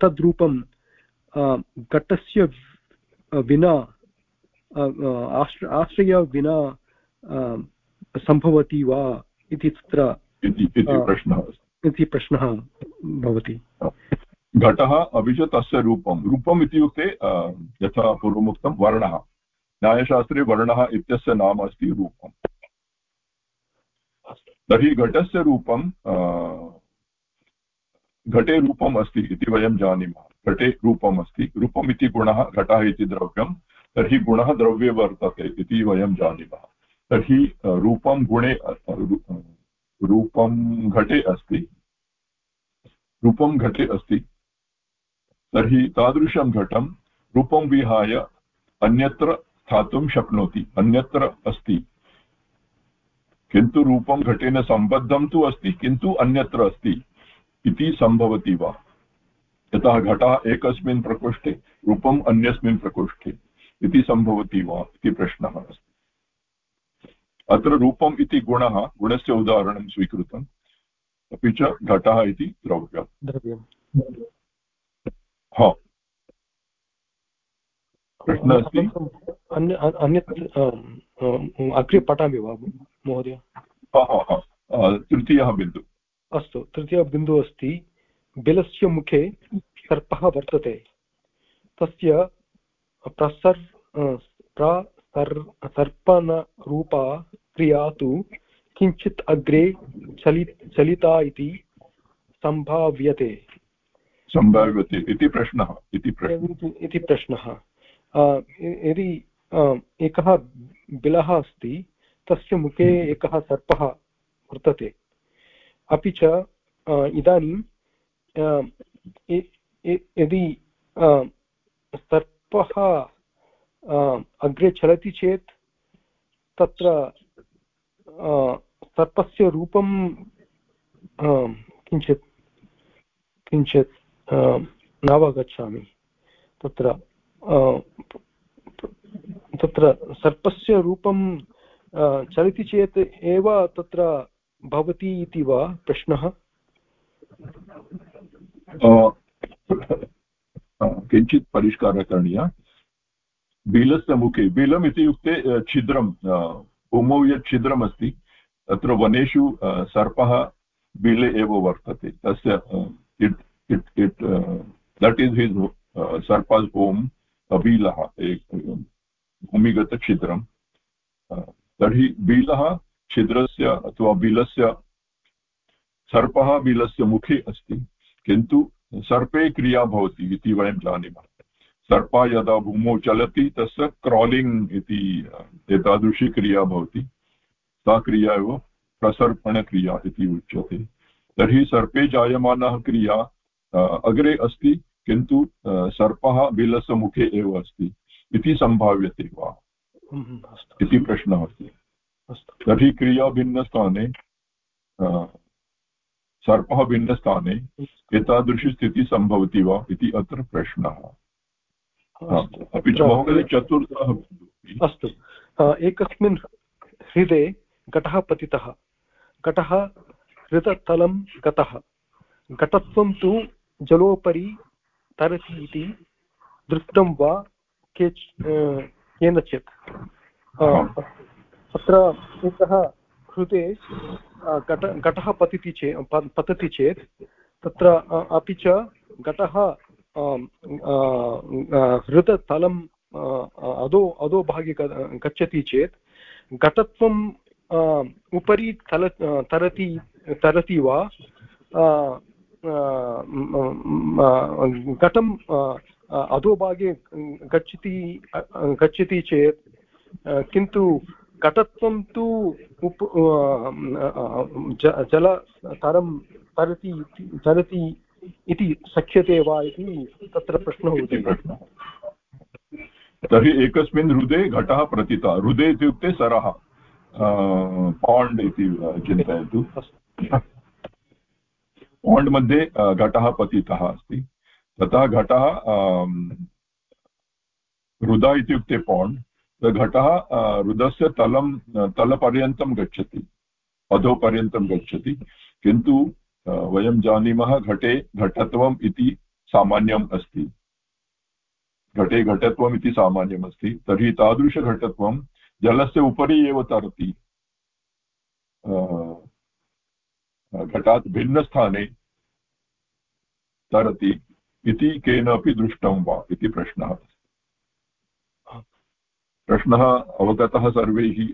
S4: तद्रूपं घटस्य विना आश्रय विना सम्भवति वा इति तत्र इति प्रश्नः भवति।
S1: घटः अपि च तस्य रूपं रूपम् इत्युक्ते यथा पूर्वमुक्तं वर्णः। न्यायशास्त्रे वर्णः इत्यस्य नाम अस्ति रूपम्। तर्हि घटस्य रूपं घटे रूपम् अस्ति इति वयं जानीमः। घटे रूपम् अस्ति। रूपम् इति गुणः, घटः इति द्रव्यं, तर्हि गुणः द्रव्ये वर्तते इति वयं जानीमः। तर्हि रूपं गुणे रूपं घटे अस्ति। रूपं घटे अस्ति। तर्हि तादृशं घटं रूपं विहाय अन्यत्र स्थातुं शक्नोति। अन्यत्र अस्ति। किन्तु रूपं घटेन सम्बद्धं तु अस्ति किन्तु अन्यत्र अस्ति इति सम्भवति वा? यतः घटः एकस्मिन् प्रकोष्ठे रूपम् अन्यस्मिन् प्रकोष्ठे इति सम्भवति वा इति प्रश्नः अस्ति। अत्र रूपम् इति गुणः गुणस्य उदाहरणं स्वीकृतम् अपि च घटः इति द्रव्यम्।
S4: द्रव्यम्।
S1: हा। प्रश्नः अस्ति
S4: अन्यत् अग्रे पठामि वा महोदय?
S1: तृतीयः बिन्दुः।
S4: अस्तु तृतीयः बिन्दुः अस्ति। बिलस्य मुखे सर्पः वर्तते। तस्य प्रसर् प्रसर् सर्पणरूपा क्रिया तु किञ्चित् अग्रे चलि चलिता इति सम्भाव्यते।
S1: सम्भाव्यते इति प्रश्नः। इति प्रश्नः।
S4: यदि एकः बिलः अस्ति तस्य मुखे एकः सर्पः वर्तते। अपि च इदानीं यदि सर्पः अग्रे चलति चेत् तत्र सर्पस्य रूपं किञ्चित् किञ्चित् नावगच्छामि। तत्र तत्र सर्पस्य रूपं चलति चेत् एव तत्र भवति इति वा प्रश्नः?
S1: किञ्चित् परिष्कारः करणीयः। बिलस्य मुखे, बिलम् इत्युक्ते छिद्रं भूमौ यत् छिद्रमस्ति, तत्र वनेषु सर्पः बिले एव वर्तते। तस्य it it it that is his सर्पास् home बीलः भूमिगतछिद्रं तर्हि बीलः छिद्रस्य अथवा बिलस्य, सर्पः बिलस्य मुखे अस्ति, किन्तु सर्पे क्रिया भवति इति वयं जानीमः। सर्पः यदा भूमौ चलति, तस्य क्रालिङ्ग् इति, एतादृशी क्रिया भवति। सा क्रिया एव प्रसर्पणक्रिया इति उच्यते। तर्हि सर्पे जायमानः क्रिया अग्रे अस्ति किन्तु सर्पः बिलस्य मुखे एव अस्ति इति सम्भाव्यते वा? इति प्रश्नः अस्ति। तर्हि क्रिया भिन्नस्थाने सर्पः भिन्नस्थाने एतादृशी स्थितिः सम्भवति वा इति अत्र प्रश्नः। अपि च महोदय चतुर्थः
S4: अस्तु। एकस्मिन् हृदे घटः पतितः। घटः हृदतलं गतः। घटत्वं तु जलोपरि तरति इति दृष्टं वा केच केनचित्। अत्र एकः हृदे घट घटः पतति चेत् पतति चेत्, तत्र अपि च घटः हृदतलम् अधो, अधोभागे गच्छति चेत् घटत्वं उपरि तल तरति तरति वा घटं अधोभागे गच्छति गच्छति चेत् किन्तु घटत्वं तु उप जलतरं तरति तरति इति शक्यते वा इति तत्र प्रश्नः उदति
S1: तर्हि एकस्मिन् हृदे घटः प्रतितः हृदे इत्युक्ते सरः पाण्ड् इति चिन्तयतु पाण्ड् मध्ये घटः पतितः अस्ति। ततः घटः हृदा इत्युक्ते पाण्ड्। घटः रुदस्य तलं तलपर्यन्तं गच्छति। अधोपर्यन्तं गच्छति। किन्तु वयं जानीमः घटे घटत्वम् इति सामान्यम् अस्ति। घटे घटत्वम् इति सामान्यम् अस्ति। तर्हि तादृशघटत्वं जलस्य उपरि एव तरति। घटात् भिन्नस्थाने तरति इति केनापि दृष्टं वा इति प्रश्नः प्रश्नः अवगतः सर्वैः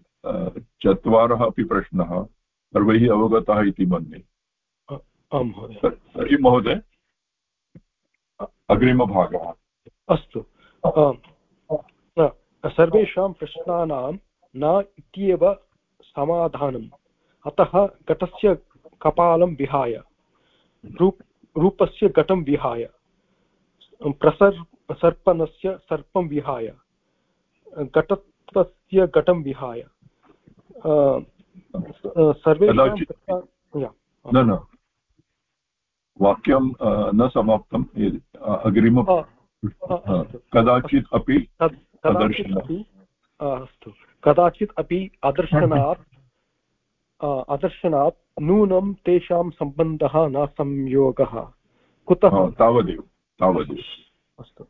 S1: चत्वारः अपि प्रश्नः सर्वैः अवगतः इति मन्ये।
S4: आं महोदय।
S1: तर्हि महोदय। अग्रिमभागः।
S4: अस्तु। सर्वेषां प्रश्नानां न इत्येव समाधानम्। अतः घटस्य कपालं विहाय। रूप रूपस्य घटं विहाय। प्रसर् सर्पणस्य सर्पं विहाय। घटत्वस्य घटं विहाय।
S1: न न वाक्यं न समाप्तम् अग्रिम कदाचित् अपि
S4: अस्तु। कदाचित् अपि अदर्शनात् अदर्शनात् नूनं तेषां सम्बन्धः न संयोगः। कुतः?
S1: तावदेव तावदेव।
S4: अस्तु।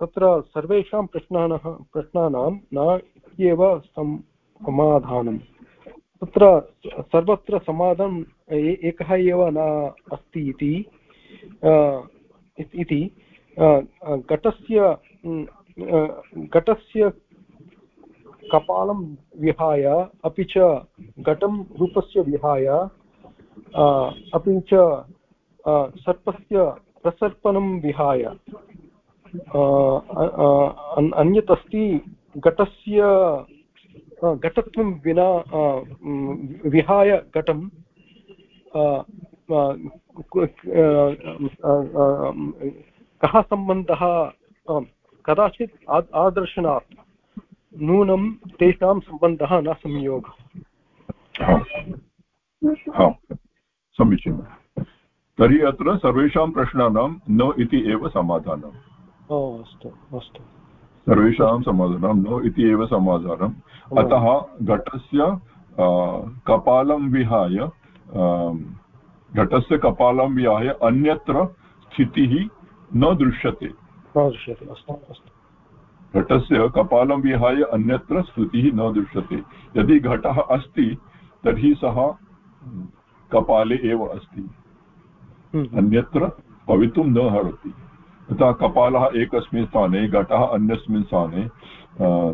S4: तत्र सर्वेषां प्रश्नानः प्रश्नानां न एव समाधानं। तत्र सर्वत्र समाधानम् एकः एव न अस्ति इति इति घटस्य घटस्य कपालं विहाय, अपि च घटं रूपस्य विहाय अपि च सर्पस्य प्रसर्पणं विहाय। अन्यत् अस्ति घटस्य घटत्वं विना विहाय घटं कः सम्बन्धः कदाचित् आदर्शनात्। नूनं तेषां सम्बन्धः न संयोगः।
S1: समीचीनं। तर्हि अत्र सर्वेषां प्रश्नानां न इति एव समाधानम्
S4: अस्तु अस्तु।
S1: सर्वेषां समाधानं न इति एव समाधानम् अतः घटस्य कपालं विहाय घटस्य कपालं विहाय अन्यत्र स्थितिः न दृश्यते।
S4: अस्तु अस्तु।
S1: घटस्य कपालं विहाय अन्यत्र स्थितिः न दृश्यते। यदि घटः अस्ति तर्हि सः कपाले एव अस्ति। हम्म। अन्यत्र भवितुं न हरति यथा कपालः एकस्मिन् स्थाने घटः अन्यस्मिन् स्थाने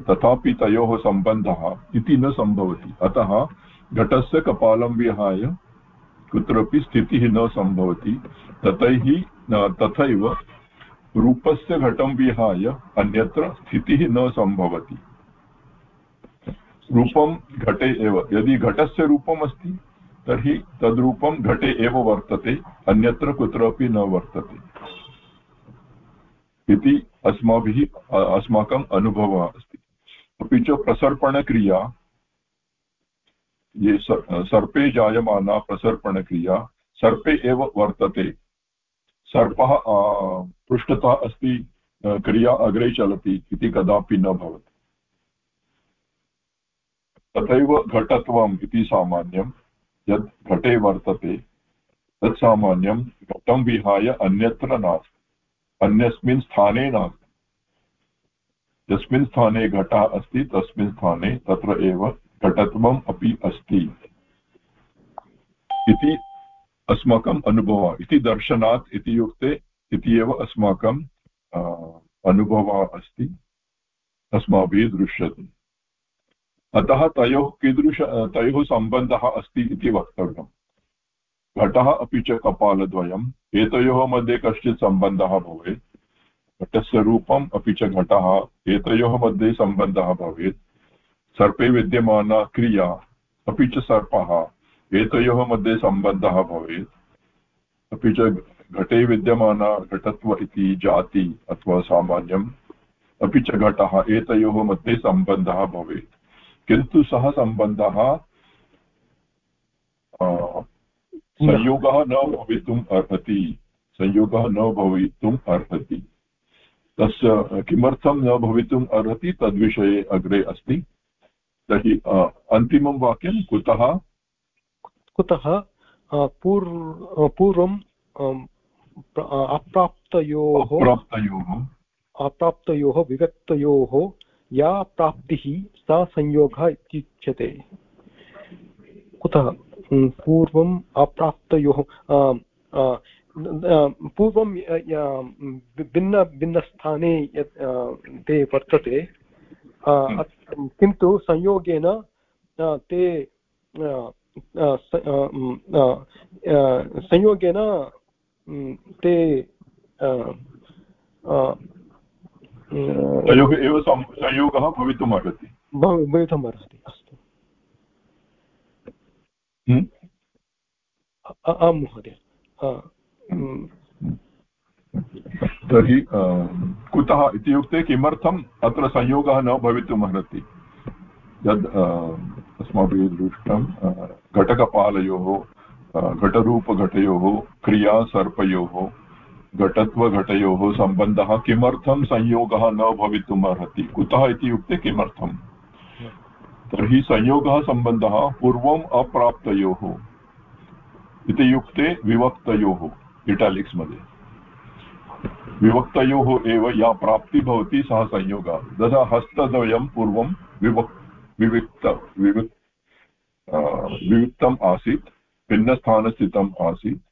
S1: तथापि तयोः सम्बन्धः इति न सम्भवति। अतः घटस्य कपालं विहाय कुत्रापि स्थितिः न सम्भवति। ततैः तथैव रूपस्य घटं विहाय अन्यत्र स्थितिः न सम्भवति। रूपं घटे एव। यदि घटस्य रूपम् अस्ति तर्हि तद्रूपं घटे एव वर्तते, अन्यत्र कुत्रापि न वर्तते। इति अस्माभिः, अस्माकम् अनुभवः अस्ति। अपि च प्रसर्पणक्रिया, ये सर्पे जायमाना प्रसर्पणक्रिया, सर्पे एव वर्तते। सर्पः पृष्ठतः अस्ति क्रिया अग्रे चलति इति कदापि न भवति। तथैव घटत्वम् इति सामान्यं यत् घटे वर्तते, तत् सामान्यं घटं विहाय अन्यत्र नास्ति, अन्यस्मिन् स्थाने नास्ति। यस्मिन् स्थाने घटः अस्ति, तस्मिन् स्थाने तत्र एव घटत्वम् अपि अस्ति। इति अस्माकम् अनुभवः इति दर्शनात् इति युक्ते इति एव अस्माकम् अनुभवः अस्ति। अस्माभिः दृश्यते। अतः तयोः कीदृश, तयोः सम्बन्धः अस्ति इति वक्तव्यम्। घटः अपि च कपालद्वयम्। एतयोः मध्ये कश्चित् सम्बन्धः भवेत्। घटस्य रूपम् अपि च घटः। एतयोः मध्ये सम्बन्धः भवेत्। सर्पे विद्यमाना क्रिया, अपि च सर्पः। एतयोः मध्ये सम्बन्धः भवेत्। अपि च घटे विद्यमाना घटत्व इति जाति अथवा सामान्यम्। अपि च घटः एतयोः मध्ये सम्बन्धः भवेत्। किन्तु सः सम्बन्धः संयोगः न भवितुम् अर्हति। संयोगः न भवितुम् अर्हति। तस्य किमर्थं न भवितुम् अर्हति तद्विषये अग्रे अस्ति। तर्हि अन्तिमं वाक्यं कुतः?
S4: कुतः पूर् पूर्वं अप्राप्तयोः अप्राप्तयोः। विगतयोः या प्राप्तिः सा संयोगः इत्युच्यते। कुतः? पूर्वम् अप्राप्तयोः पूर्वं भिन्न भिन्नस्थाने यत् ते वर्तते। किन्तु संयोगेन ते संयोगेन ते
S1: एव संयोगः भवितुम् अर्हति
S4: भवितुम् अर्हति अस्तु? आं महोदय।
S1: तर्हि कुतः इत्युक्ते किमर्थम् अत्र संयोगः न भवितुमर्हति? यद् अस्माभिः दृष्टं घटकपालयोः घटरूपघटयोः, क्रियासर्पयोः, घटत्वघटयोः सम्बन्धः किमर्थं संयोगः न भवितुम् अर्हति कुतः इत्युक्ते किमर्थम्? तर्हि संयोगः सम्बन्धः पूर्वम् अप्राप्तयोः इति विवक्तयोः इटालिक्स् मध्ये। एव या प्राप्तिः भवति, सः संयोगः। तथा हस्तद्वयं पूर्वं विवक् विविक्त विविक् विविक्तम् आसीत्, भिन्नस्थानस्थितम् आसीत्।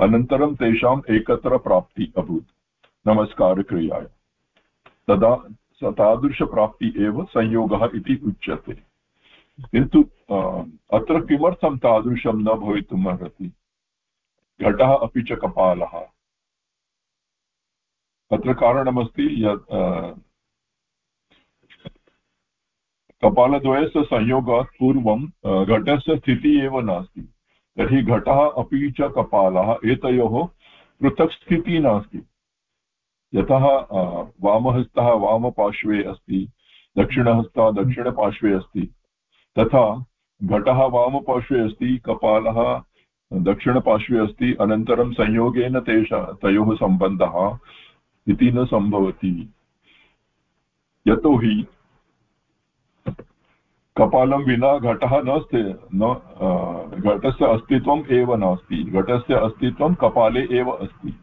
S1: अनन्तरं तेषाम् एकत्र प्राप्ति अभूत्। नमस्कारक्रियाय। तदा तादृशप्राप्ति एव संयोगः इति उच्यते। किन्तु अत्र किमर्थं तादृशं न भवितुम् अर्हति? घटः अपि च कपालः। अत्र कारणमस्ति यत् कपालद्वयस्य संयोगात् पूर्वं घटस्य स्थितिः एव नास्ति। तर्हि घटः अपि च कपालः, एतयोः पृथक् स्थितिः नास्ति। यतः वामहस्तः वामपार्श्वे अस्ति, दक्षिणहस्तः दक्षिणपार्श्वे अस्ति। तथा घटः वामपार्श्वे अस्ति, कपालः दक्षिणपार्श्वे अस्ति, अनन्तरं संयोगेन तेषा, तयोः सम्बन्धः इति न सम्भवति। यतोहि कपालं विना घटः न न घटस्य अस्तित्वम् एव नास्ति। घटस्य अस्तित्वं कपाले एव अस्ति।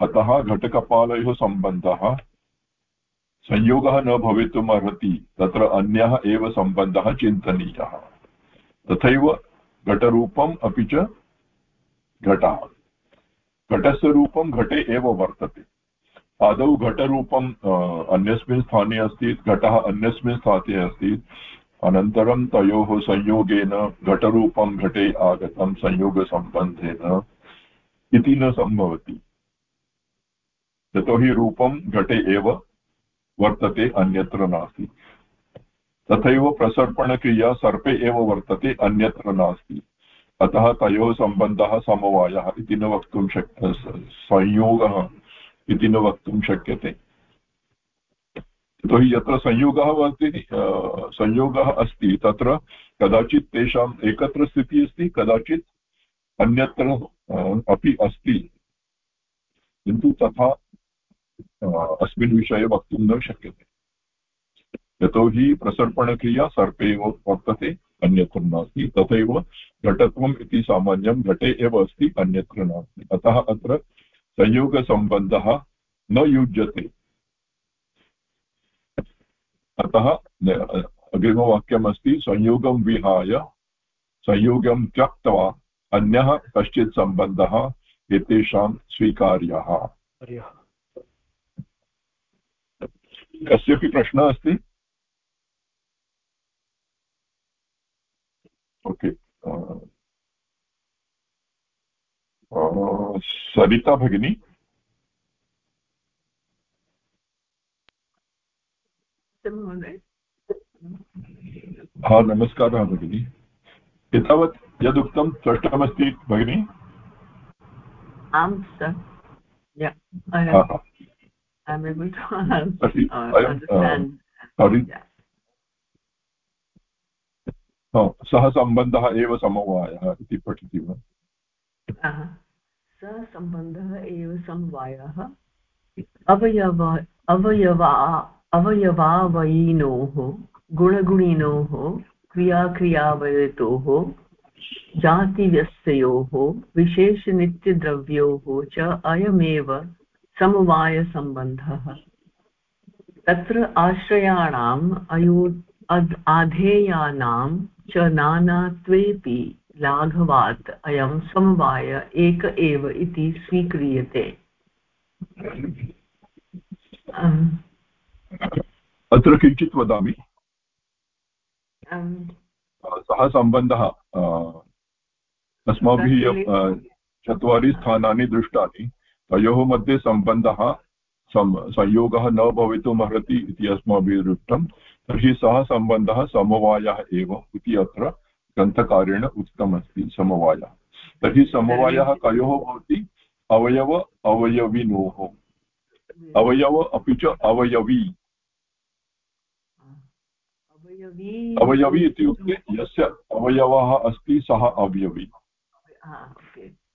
S1: अतः घटकपालयोः सम्बन्धः संयोगः न भवितुम् अर्हति, तत्र अन्यः एव सम्बन्धः चिन्तनीयः। तथैव घटरूपम् अपि च घटः। घटस्य रूपं घटे एव वर्तते। आदौ घटरूपम् अन्यस्मिन् स्थाने अस्ति, घटः अन्यस्मिन् स्थाने अस्ति। अनन्तरं तयोः संयोगेन घटरूपं घटे आगतं संयोगसम्बन्धेन। इति न सम्भवति। यतोहि रूपं घटे एव वर्तते, अन्यत्र नास्ति। तथैव प्रसर्पणक्रिया सर्पे एव वर्तते, अन्यत्र नास्ति। अतः तयोः सम्बन्धः समवायः इति न वक्तुं शक् संयोगः इति न वक्तुं शक्यते यतोहि यत्र संयोगः वर्तते संयोगः अस्ति। तत्र कदाचित् तेषाम् एकत्र स्थितिः अस्ति, कदाचित् अन्यत्र अपि अस्ति। किन्तु तथा अस्मिन् विषये वक्तुं न शक्यते। यतोहि प्रसर्पणक्रिया सर्पे एव वर्तते, अन्यत्र नास्ति। तथैव घटत्वम् इति सामान्यं घटे एव अस्ति, अन्यत्र नास्ति। अतः अत्र संयोगसम्बन्धः न युज्यते। अतः अग्रिमवाक्यमस्ति संयोगं विहाय संयोगं त्यक्त्वा अन्यः कश्चित् सम्बन्धः एतेषां स्वीकार्यः। कस्यपि प्रश्नः अस्ति? Okay okay. सरिता भगिनी? हा नमस्कारः भगिनि। एतावत् यदुक्तं स्पष्टमस्ति भगिनि?
S7: आम्
S1: सः सम्बन्धः एव समवायः इति पठति वा?
S7: सम्बन्धः एव समवायः। अवयव, अवयवा, अवयवावयिनोः, गुणगुणिनोः, क्रियाक्रियावयतोः जातिव्यस्तयोः विशेषनित्यद्रव्योः च अयमेव समवायसम्बन्धः। तत्र आश्रयाणाम्, अयो आधेयानां च नानात्वेऽपि लाघवात् अयं समवाय एक एव इति स्वीक्रियते।
S1: अत्र किञ्चित् वदामि। सः सम्बन्धः अस्माभिः चत्वारि स्थानानि दृष्टानि। तयोः मध्ये सम्बन्धः संयोगः न भवितुम् अर्हति इति अस्माभिः दृष्टं। तर्हि सः सम्बन्धः समवायः एव इति अत्र ग्रन्थकारेण उक्तमस्ति समवायः। तर्हि समवायः कयोः भवति? अवयव अवयविनोः। अवयव अपि च अवयवी। अवयवी इत्युक्ते यस्य अवयवः अस्ति सः अवयवी।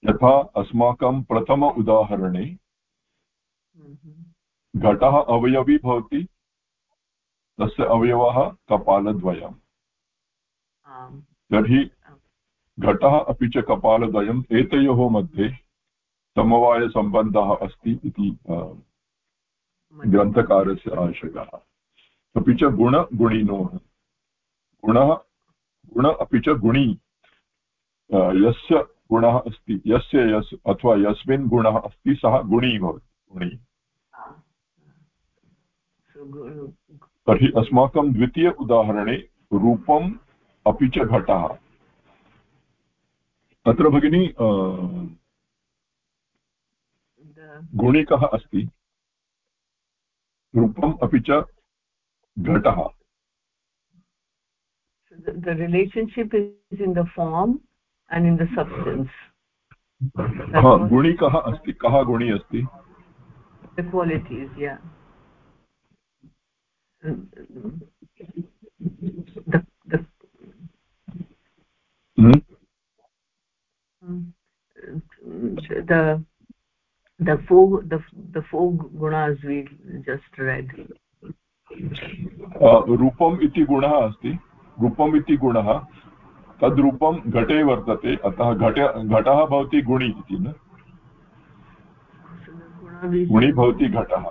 S1: यथा अस्माकं प्रथम उदाहरणे हम्म। घटः अवयवी भवति तस्य अवयवः कपालद्वयम्। तर्हि घटः अपि च कपालद्वयम् एतयोः मध्ये समवायसम्बन्धः अस्ति इति ग्रन्थकारस्य आशयः। अपि च गुणगुणिनोः गुणः गुण अपि च गुणी। यस्य गुणः अस्ति यस्य यस् अथवा यस्मिन् गुणः अस्ति सः गुणी भवति गुणी। तर्हि अस्माकं द्वितीय उदाहरणे रूपम् अपि च घटः अत्र भगिनी गुणिकः अस्ति रूपम् अपि च घटः
S7: the relationship is in the form and in the substance
S1: गुणिकः अस्ति कः गुणि अस्ति
S7: the qualities yeah the the hmm? the the four the the four gunas we just read.
S1: रूपम् इति गुणः अस्ति रूपम् इति गुणः तद्रूपं घटे वर्तते अतः घट घटः भवति गुणि इति न गुणि भवति घटः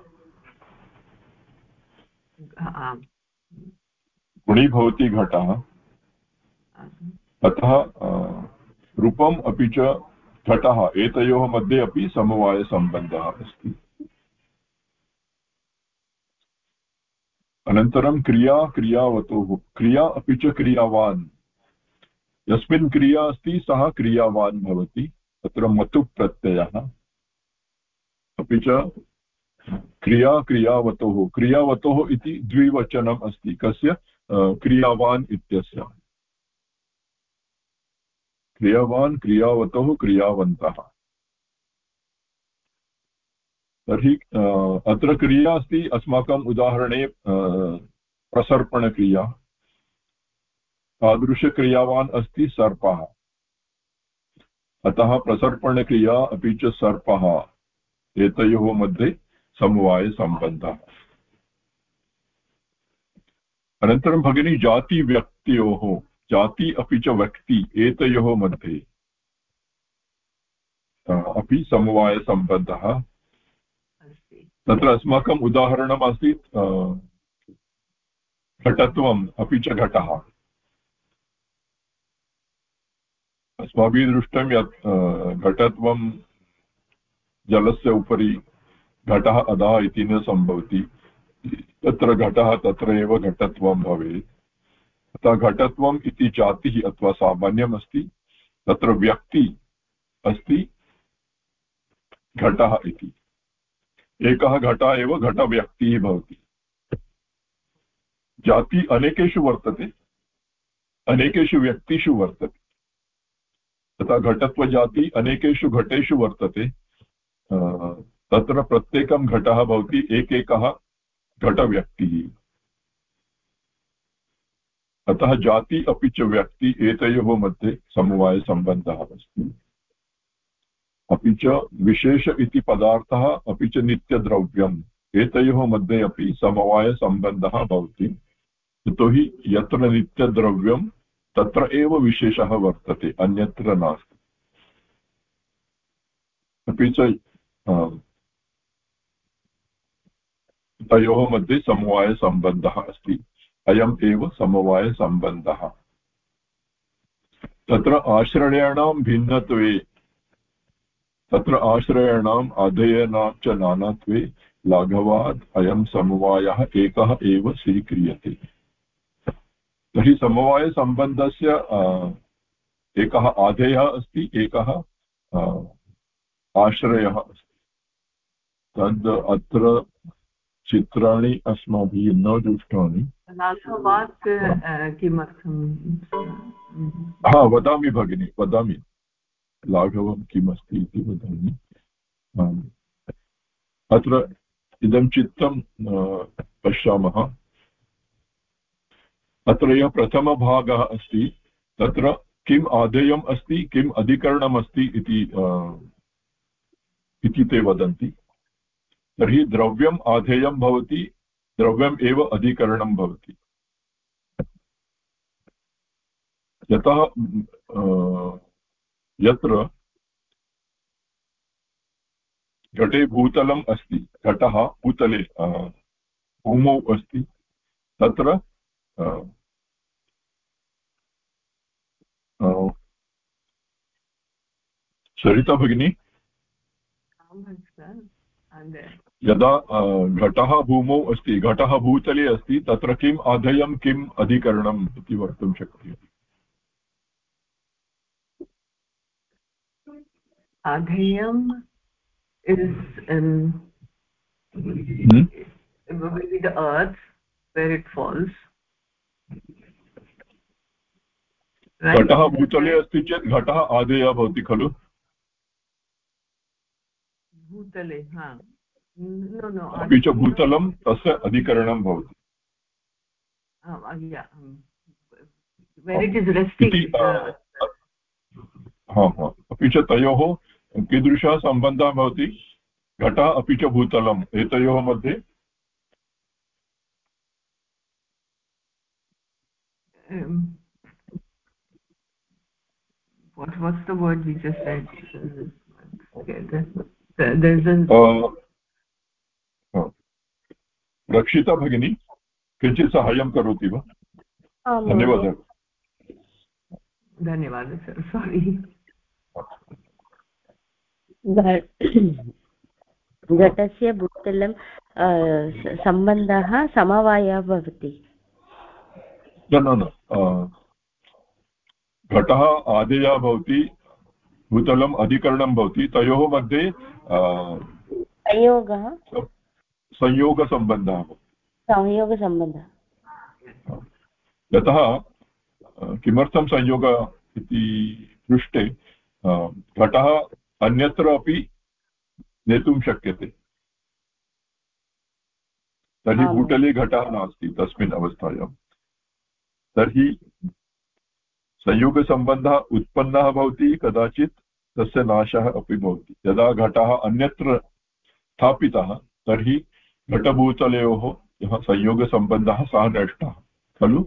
S1: गुणि भवति घटः अतः रूपम् अपि च घटः एतयोः मध्ये अपि समवायसम्बन्धः अस्ति। अनन्तरं क्रिया, क्रियावतोः, क्रिया अपि च क्रियावान्। यस्मिन् क्रिया अस्ति, सः क्रियावान् भवति तत्र मतु प्रत्ययः अपि च क्रिया, क्रियावतोः क्रियावतोः इति द्विवचनम् अस्ति, कस्य? क्रियावान् इत्यस्य। क्रियावान् क्रियावतोः क्रियावन्तः। तर्हि अत्र क्रिया अस्ति, अस्माकम् उदाहरणे प्रसर्पणक्रिया। तादृशक्रियावान् अस्ति सर्पः। अतः प्रसर्पणक्रिया अपि च सर्पः। एतयोः मध्ये समवायसम्बन्धः। अनन्तरं भगिनी, जातिव्यक्त्योः जाति अपि च व्यक्ति एतयोः मध्ये। अपि समवायसम्बन्धः तत्र अस्माकम् उदाहरणम् आसीत् घटत्वम् अपि च घटः। अस्माभिः दृष्टं यत् घटत्वं जलस्य उपरि घटः अधः इति न सम्भवति। तत्र घटः तत्र एव घटत्वं भवेत्। अतः घटत्वम् इति जातिः अथवा सामान्यम् अस्ति तत्र व्यक्ति अस्ति, घटः इति। एकः घटः एव घटव्यक्तिः भवति। जाति अनेकेषु वर्तते, अनेकेषु व्यक्तिषु वर्तते। तथा घटत्वजाति अनेकेषु घटेषु वर्तते। तत्र प्रत्येकं घटः भवति, एकैकः घटव्यक्तिः। अतः जाति अपि च व्यक्ति एतयोः मध्ये समवायसम्बन्धः अस्ति। अपि च विशेष इति पदार्थः अपि च नित्यद्रव्यम्, एतयोः मध्ये अपि समवायसम्बन्धः भवति। यतोहि यत्र नित्यद्रव्यं, तत्र एव विशेषः वर्तते, अन्यत्र नास्ति। अपि च तयोः मध्ये समवायसम्बन्धः अस्ति। अयम् एव समवायसम्बन्धः। तत्र आश्रयाणां भिन्नत्वे, तत्र आश्रयाणाम् अध्ययनां च नानात्वे लाघवात् अयं समवायः एकः एव स्वीक्रियते। तर्हि समवायसम्बन्धस्य एकः आधेयः अस्ति, एकः आश्रयः अस्ति। तद् अत्र चित्राणि अस्माभिः न दृष्टानि।
S7: किमर्थं?
S1: हा वदामि भगिनि वदामि। लाघवं किमस्ति इति वदामि। अत्र इदं चित्रं पश्यामः। अत्र यः प्रथमभागः अस्ति तत्र किम् आदेयम् अस्ति किम् अधिकरणम् अस्ति इति इति ते वदन्ति। तर्हि द्रव्यम् आधेयं भवति, द्रव्यम् एव अधिकरणं भवति। यतः यत्र घटे भूतलम् अस्ति, घटः भूतले भूमौ अस्ति, तत्र सरिता भगिनी? यदा घटः भूमौ अस्ति घटः भूतले अस्ति तत्र किम् आधेयं किम् अधिकरणम् इति वक्तुं शक्यते।
S7: आधेयम् is in hmm? the earth where it falls
S1: घटः भूतले अस्ति चेत् घटः आदेयः भवति खलु?
S7: भूतले
S1: अपि च भूतलं तस्य अधिकरणं भवति अपि च तयोः कीदृशः सम्बन्धः भवति घटः अपि च भूतलम् एतयोः मध्ये
S7: um, what what's the word we just said okay there's an
S1: रक्षिता भगिनी किञ्चित् साहाय्यं करोति वा? धन्यवादः।
S7: धन्यवादः सर् सारी
S8: घटस्य भूतलं सम्बन्धः समवायः भवति।
S1: न न घटः आदेयः भवति भूतलम् अधिकरणं भवति तयोः मध्ये
S8: संयोगः
S1: संयोगसम्बन्धः
S8: संयोगसम्बन्धः
S1: यतः किमर्थं संयोग इति पृष्टे घटः अन्यत्र अपि नेतुं शक्यते। तर्हि भूतले घटः नास्ति तस्मिन् अवस्थायां। तर्हि संयोगसम्बन्धः उत्पन्नः भवति कदाचित् तस्य नाशः अपि भवति। यदा घटः अन्यत्र स्थापितः तर्हि घटभूतलयोः यः संयोगसम्बन्धः सः नष्टः खलु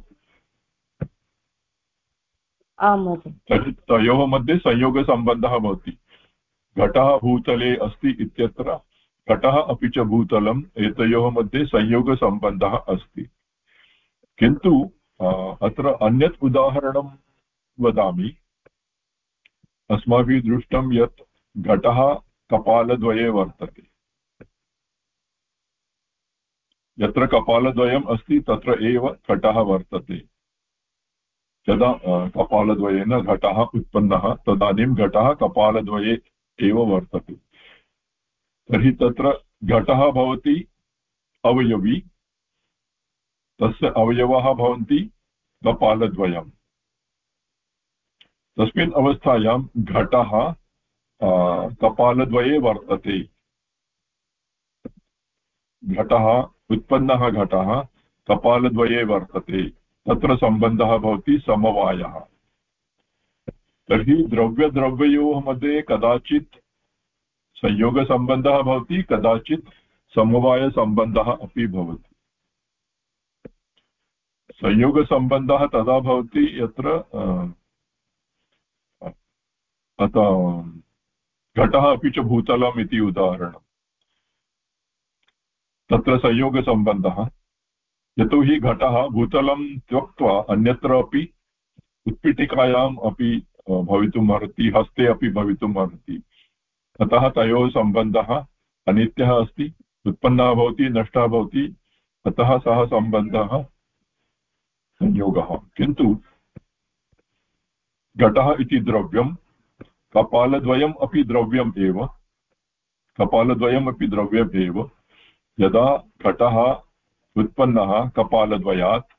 S1: तर्हि तयोः मध्ये संयोगसम्बन्धः भवति घटः भूतले अस्ति इत्यत्र घटः अपि च भूतलम् एतयोः मध्ये संयोगसम्बन्धः अस्ति किन्तु अत्र अन्यत् उदाहरणं वदामि अस्माभिः दृष्टं यत् घटः कपालद्वये वर्तते यत्र कपालद्वयम् अस्ति, तत्र एव घटः वर्तते। यदा कपालद्वयेन घटः उत्पन्नः, तदानीं घटः कपालद्वये एव वर्तते। तर्हि तत्र घटः भवति, अवयवी। तस्य अवयवः भवन्ति, कपालद्वयम्। तस्मिन् अवस्थायां घटः कपालद्वये वर्तते। घटः, उत्पन्नः घटः, कपालद्वये वर्तते। तत्र सम्बन्धः भवति समवायः। तर्हि द्रव्यद्रव्ययोः मध्ये कदाचित् संयोगसम्बन्धः भवति, कदाचित् समवायसम्बन्धः अपि भवति। संयोगसम्बन्धः तदा भवति यत्र घटः अपि च भूतलम् इति उदाहरणम्। तत्र संयोगसम्बन्धः यतोहि घटः भूतलं त्यक्त्वा अन्यत्र अपि उत्पीठिकायाम् अपि भवितुम् अर्हति, हस्ते अपि भवितुम् अर्हति। अतः तयोः सम्बन्धः अनित्यः अस्ति, उत्पन्नः भवति, नष्टः भवति, अतः सः सम्बन्धः संयोगः। किन्तु घटः इति द्रव्यं, कपालद्वयम् अपि द्रव्यम् एव कपालद्वयमपि द्रव्यम् एव। यदा घटः उत्पन्नः कपालद्वयात्,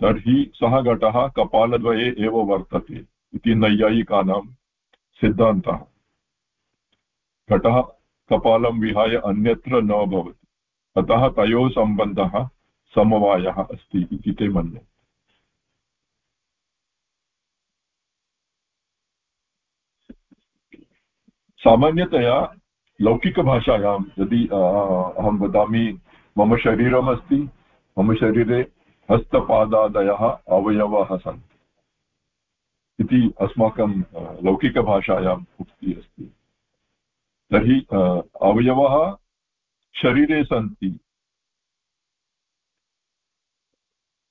S1: तर्हि सः घटः कपालद्वये एव वर्तते इति नैयायिकानां सिद्धान्तः। घटः कपालं विहाय अन्यत्र न भवति, अतः तयोः सम्बन्धः समवायः अस्ति इति ते मन्यन्ते। सामान्यतया लौकिकभाषायां यदि अहं वदामि, मम शरीरमस्ति, मम शरीरे हस्तपादादयः अवयवः सन्ति। इति अस्माकं लौकिकभाषायाम् उक्तिः अस्ति। तर्हि अवयवः शरीरे सन्ति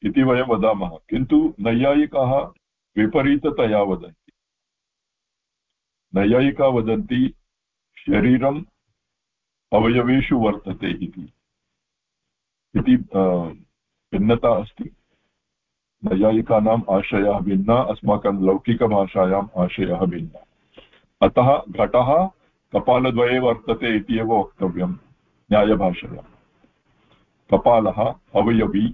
S1: इति वयं वदामः, किन्तु नैयायिकाः विपरीततया वदन्ति। नैयायिका वदन्ति शरीरम् अवयवेषु वर्तते इति। इति भिन्नता अस्ति। नैयायिकानाम् आशयः भिन्ना, अस्माकं लौकिकभाषायाम् आशयः भिन्नः। अतः घटः कपालद्वये वर्तते इति एव वक्तव्यं न्यायभाषया। कपालः अवयवी,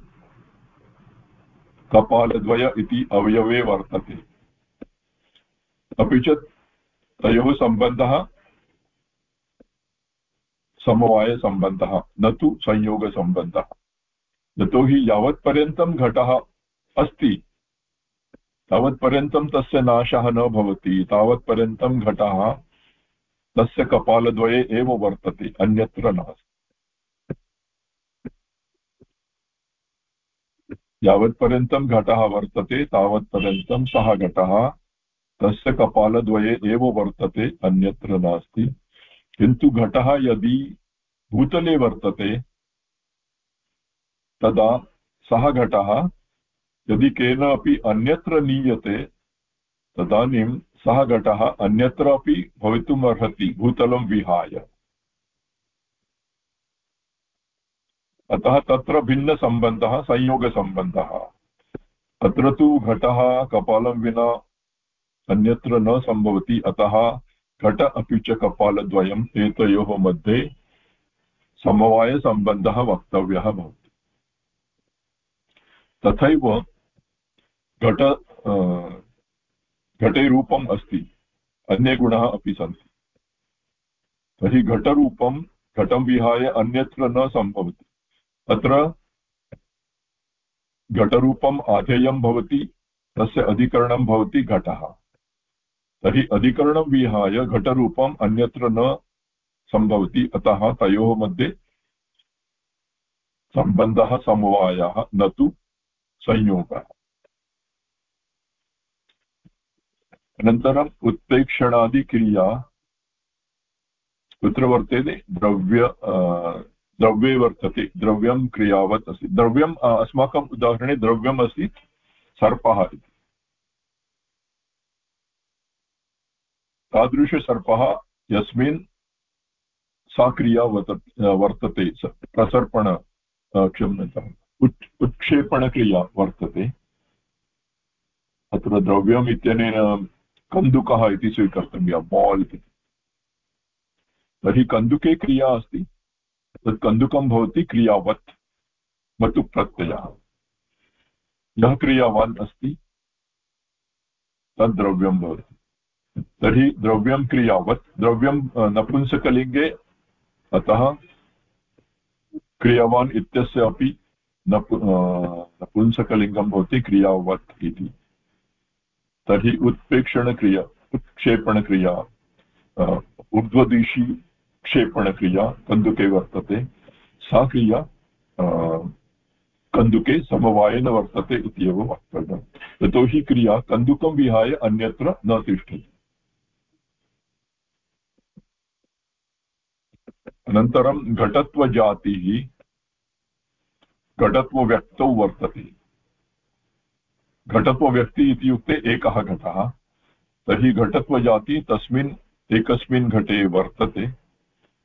S1: कपालद्वय इति अवयवे वर्तते। अपि च तयोः सम्बन्धः समवायसम्बन्धः न तु संयोगसम्बन्धः यतोहि यावत्पर्यन्तं घटः अस्ति। तावत्पर्यन्तं तस्य नाशः न भवति। तावत्पर्यन्तं घटः तस्य कपालद्वये एव वर्तते, अन्यत्र नास्ति। यावत्पर्यन्तं घटः वर्तते, तावत्पर्यन्तं सः घटः। तस्य कपालद्वये एव वर्तते, अन्यत्र नास्ति। किन्तु घटः यदि भूतले वर्तते, तदा सः घटः यदि केनापि अन्यत्र नीयते, तदानीं सः घटः अन्यत्र अपि भवितुम् अर्हति भूतलं विहाय। अतः तत्र भिन्नसम्बन्धः, संयोगसम्बन्धः। अत्र तु घटः कपालं विना अन्यत्र न सम्भवति, अतः घट अपि च कपालद्वयम् एतयोः मध्ये समवायसम्बन्धः वक्तव्यः भवति। तथैव घट घटे रूपम् अस्ति, अन्ये गुणाः अपि सन्ति। तर्हि घटरूपं, घटं विहाय अन्यत्र न सम्भवति। अत्र घटरूपम् आधेयं भवति, तस्य अधिकरणं भवति घटः। तर्हि अधिकरणं विहाय घटरूपम् अन्यत्र न सम्भवति। अतः तयोः मध्ये सम्बन्धः समवायः न तु संयोगः। अनन्तरम् उत्प्रेक्षणादिक्रिया कुत्र वर्तते? द्रव्य द्रव्ये वर्तते। द्रव्यं क्रियावत् अस्ति। द्रव्यम् अस्माकम् उदाहरणे द्रव्यम् अस्ति सर्पः इति। तादृशसर्पः यस्मिन् सा क्रिया वर्त, वर्तते प्रसर्पण क्षम्यताम् उत् उत्क्षेपणक्रिया वर्तते। अत्र द्रव्यम् इत्यनेन कन्दुकः इति स्वीकर्तव्या बाल् इति। तर्हि कन्दुके क्रिया अस्ति। तत् कन्दुकं भवति क्रियावत् मतुप्रत्ययः यः क्रियावान् अस्ति, तद् द्रव्यं भवति। तर्हि द्रव्यं क्रियावत्। द्रव्यं नपुंसकलिङ्गे अतः क्रियावान् इत्यस्य अपि नपु नपुंसकलिङ्गं भवति क्रियावत् इति। तर्हि उत्प्रेक्षणक्रिया, उत्क्षेपणक्रिया ऊर्ध्वदिशि क्षेपणक्रिया कन्दुके वर्तते। सा क्रिया कन्दुके समवायेन वर्तते इति एव वक्तव्यम्। यतोहि क्रिया कन्दुकं विहाय अन्यत्र न तिष्ठति। अनन्तरं घटत्वजातिः, घटत्वव्यक्तौ वर्तते। घटत्वव्यक्ति इत्युक्ते एकः घटः, तर्हि घटत्वजाति तस्मिन्, एकस्मिन् घटे वर्तते।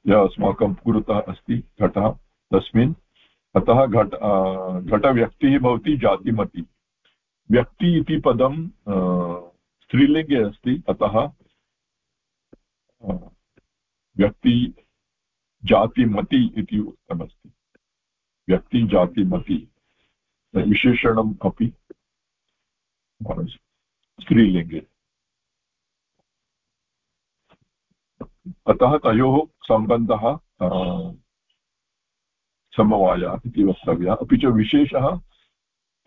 S1: यः अस्माकं पुरतः अस्ति, घटः तस्मिन्। अतः घट घटव्यक्तिः भवति जातिमति। व्यक्ति इति पदं स्त्रीलिङ्गे अस्ति, अतः व्यक्ति जातिमति इति उक्तमस्ति। व्यक्तिजातिमति विशेषणम् अपि स्त्रीलिङ्गे। अतः तयोः सम्बन्धः समवायः इति वक्तव्यः। अपि च विशेषः,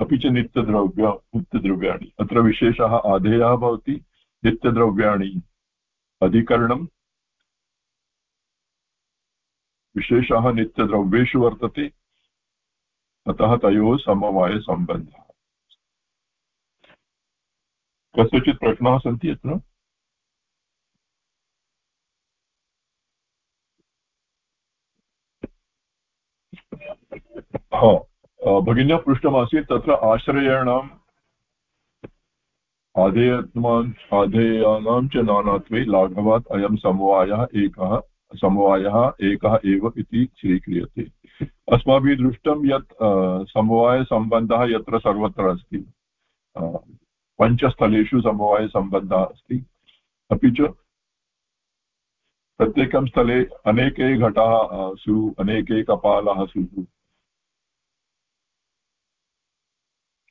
S1: अपि च नित्यद्रव्य, नित्यद्रव्याणि। अत्र विशेषः आधेयः भवति। नित्यद्रव्याणि अधिकरणं विशेषः नित्यद्रव्येषु वर्तते। अतः तयोः समवायसम्बन्धः कस्यचित् प्रश्नाः सन्ति अत्र? भगिन्या पृष्टमासीत् तत्र आश्रयाणाम् आधेयात्मान् आधेयानां च नानात्वे लाघवात् अयं समवायः एकः। समवायः एकः एव इति स्वीक्रियते। अस्माभिः दृष्टं यत् समवायसम्बन्धः यत्र सर्वत्र अस्ति। पञ्चस्थलेषु समवायसम्बन्धः अस्ति। अपि च प्रत्येकं स्थले अनेके घटाः स्युः अनेके कपालाः स्युः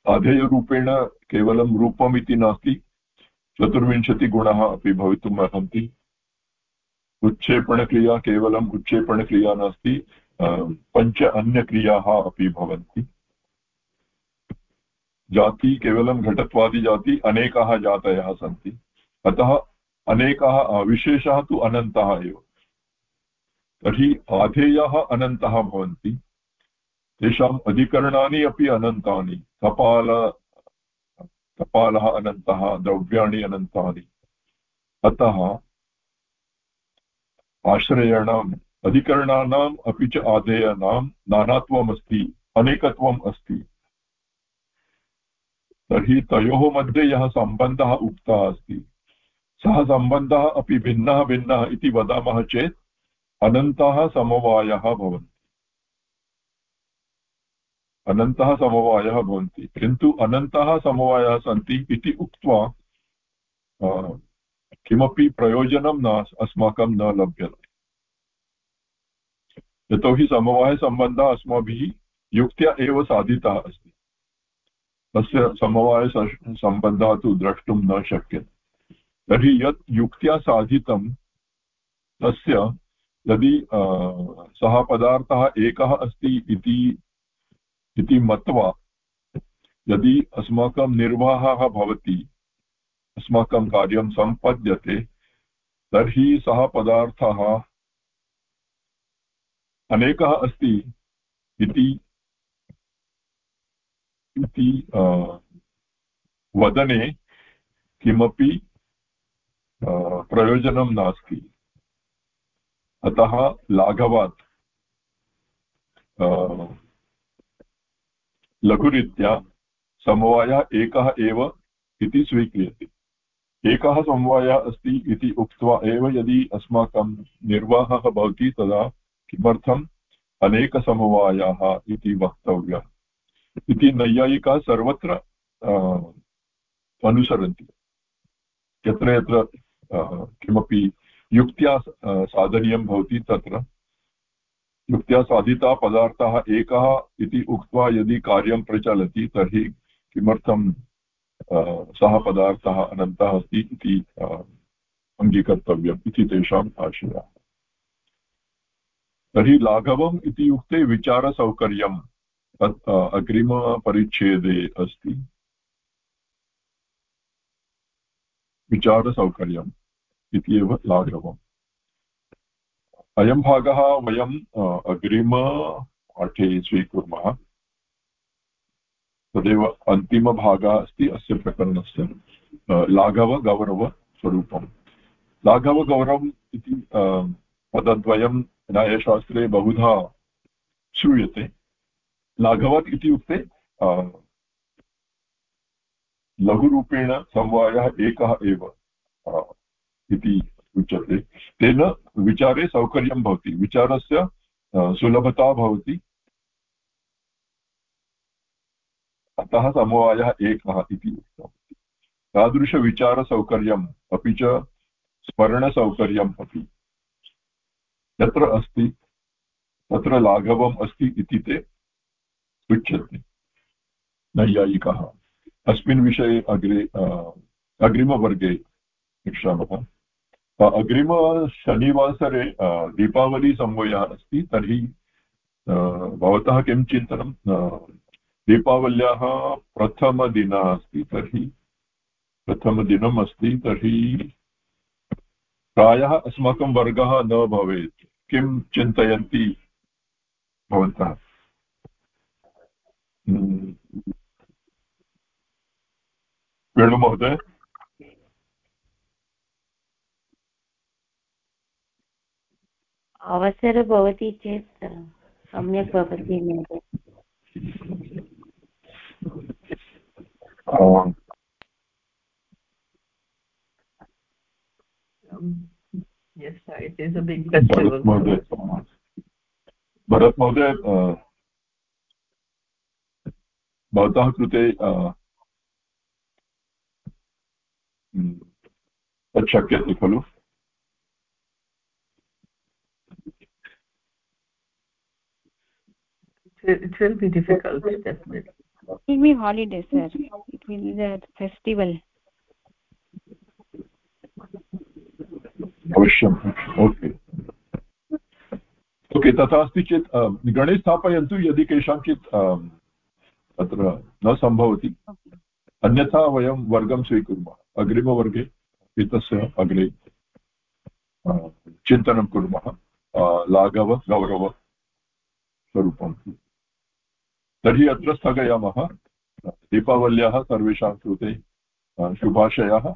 S1: अधेयरूपेण केवलं रूपम् इति नास्ति। चतुर्विंशतिगुणः अपि भवितुम् अर्हन्ति उत्क्षेपणक्रिया केवलम् उत्क्षेपणक्रिया नास्ति पञ्च अन्यक्रियाः अपि भवन्ति। जाति केवलं घटत्वादिजाति अनेकाः जातयः सन्ति। अतः अनेकाः विशेषः तु अनन्तः एव। तर्हि आधेयाः अनन्तः भवन्ति। तेषाम् अधिकरणानि अपि अनन्तानि। कपाल, कपालः अनन्तः, द्रव्याणि अनन्तानि। अतः आश्रयाणाम्, अधिकरणानाम् अपि च आधेयानां नानात्वम् अस्ति अनेकत्वम् अस्ति तर्हि तयोः मध्ये यः सम्बन्धः उक्तः अस्ति, सः सम्बन्धः अपि भिन्नः भिन्नः इति वदामः चेत् अनन्ताः समवायः भवन्ति। अनन्तः समवायः भवन्ति, किन्तु अनन्तः समवायः सन्ति इति उक्त्वा किमपि प्रयोजनं न अस्माकं न लभ्यते। यतोहि समवायसम्बन्धः अस्माभिः युक्त्या एव साधितः अस्ति। तस्य समवायसम्बन्धः तु द्रष्टुं न शक्यते। तर्हि यत् युक्त्या साधितं, तस्य यदि सः पदार्थः एकः अस्ति इति इति मत्वा यदि अस्माकं निर्वाहः भवति अस्माकं कार्यं सम्पद्यते, तर्हि सः पदार्थः अनेकः अस्ति इति इति वदने किमपि प्रयोजनं नास्ति। अतः लाघवात्। लघुरीत्या समवायः एकः एव इति स्वीक्रियते। एकः समवायः अस्ति इति उक्त्वा एव यदि अस्माकं निर्वाहः भवति तदा किमर्थम् अनेकसमवायाः इति वक्तव्यः। इति नैयायिकाः सर्वत्र अनुसरन्ति। यत्र यत्र किमपि युक्त्या साधनीयं भवति तत्र। युक्त्या साधिता पदार्थः एकः इति उक्त्वा यदि कार्यं प्रचलति तर्हि किमर्थं सः पदार्थः अनन्तः अस्ति इति अङ्गीकर्तव्यम् इति तेषाम् आशयः तर्हि लाघवम् इति युक्ते विचारसौकर्यं तत् अग्रिमपरिच्छेदे अस्ति। विचारसौकर्यम् इति एव लाघवम्। अयं भागः वयम् अग्रिमपाठे स्वीकुर्मः। तदेव अन्तिमभागः अस्ति अस्य प्रकरणस्य लाघवगौरवस्वरूपम् लाघवगौरवम् इति पदद्वयं न्यायशास्त्रे बहुधा श्रूयते। लाघवत् इत्युक्ते लघुरूपेण समवायः एकः एव इति उच्यते। तेन विचारे सौकर्यं भवति। विचारस्य सुलभता भवति। अतः समवायः एकः इति उक्तम् तादृशविचारसौकर्यम् अपि च स्मरणसौकर्यम् अपि। यत्र अस्ति, तत्र लाघवम् अस्ति इति ते उच्यते नैयायिकः। अस्मिन् विषये अग्रे अग्रिमवर्गे पश्यामः अग्रिमशनिवासरे दीपावलीसमयः अस्ति, तर्हि भवतः किं चिन्तनं दीपावल्याः प्रथमदिनम् अस्ति तर्हि। प्रथमदिनम् अस्ति तर्हि। प्रायः अस्माकं वर्गः न भवेत्। किं चिन्तयन्ति भवन्तः? हम्म। वेणुमहोदय
S8: अवसरः भवति चेत् सम्यक् भवति
S7: yes it is a big festival
S1: Bharat महोदय भवतः कृते तत् शक्यते खलु
S7: it will be difficult definitely
S6: It will be holiday sir. It will be the festival.
S1: अवश्यम्। ओके ओके तथा अस्ति चेत् गणे स्थापयन्तु यदि केषाञ्चित् तत्र न सम्भवति। अन्यथा वयं वर्गं स्वीकुर्मः। अग्रिमवर्गे एतस्य अग्रे चिन्तनं कुर्मः। लाघव गौरवस्वरूपं तर्हि अत्र स्थगयामः। दीपावल्याः सर्वेषां कृते शुभाशयाः।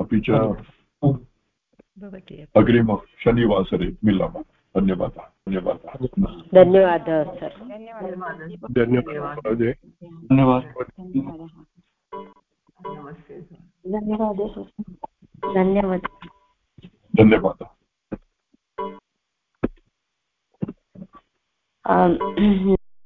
S1: अपि च अग्रिम शनिवासरे मिलामः। धन्यवादः। धन्यवादः।
S8: धन्यवादः सर्
S4: धन्यवादः।
S8: धन्यवादः धन्यवादः।
S1: धन्यवादः।
S8: धन्यवादः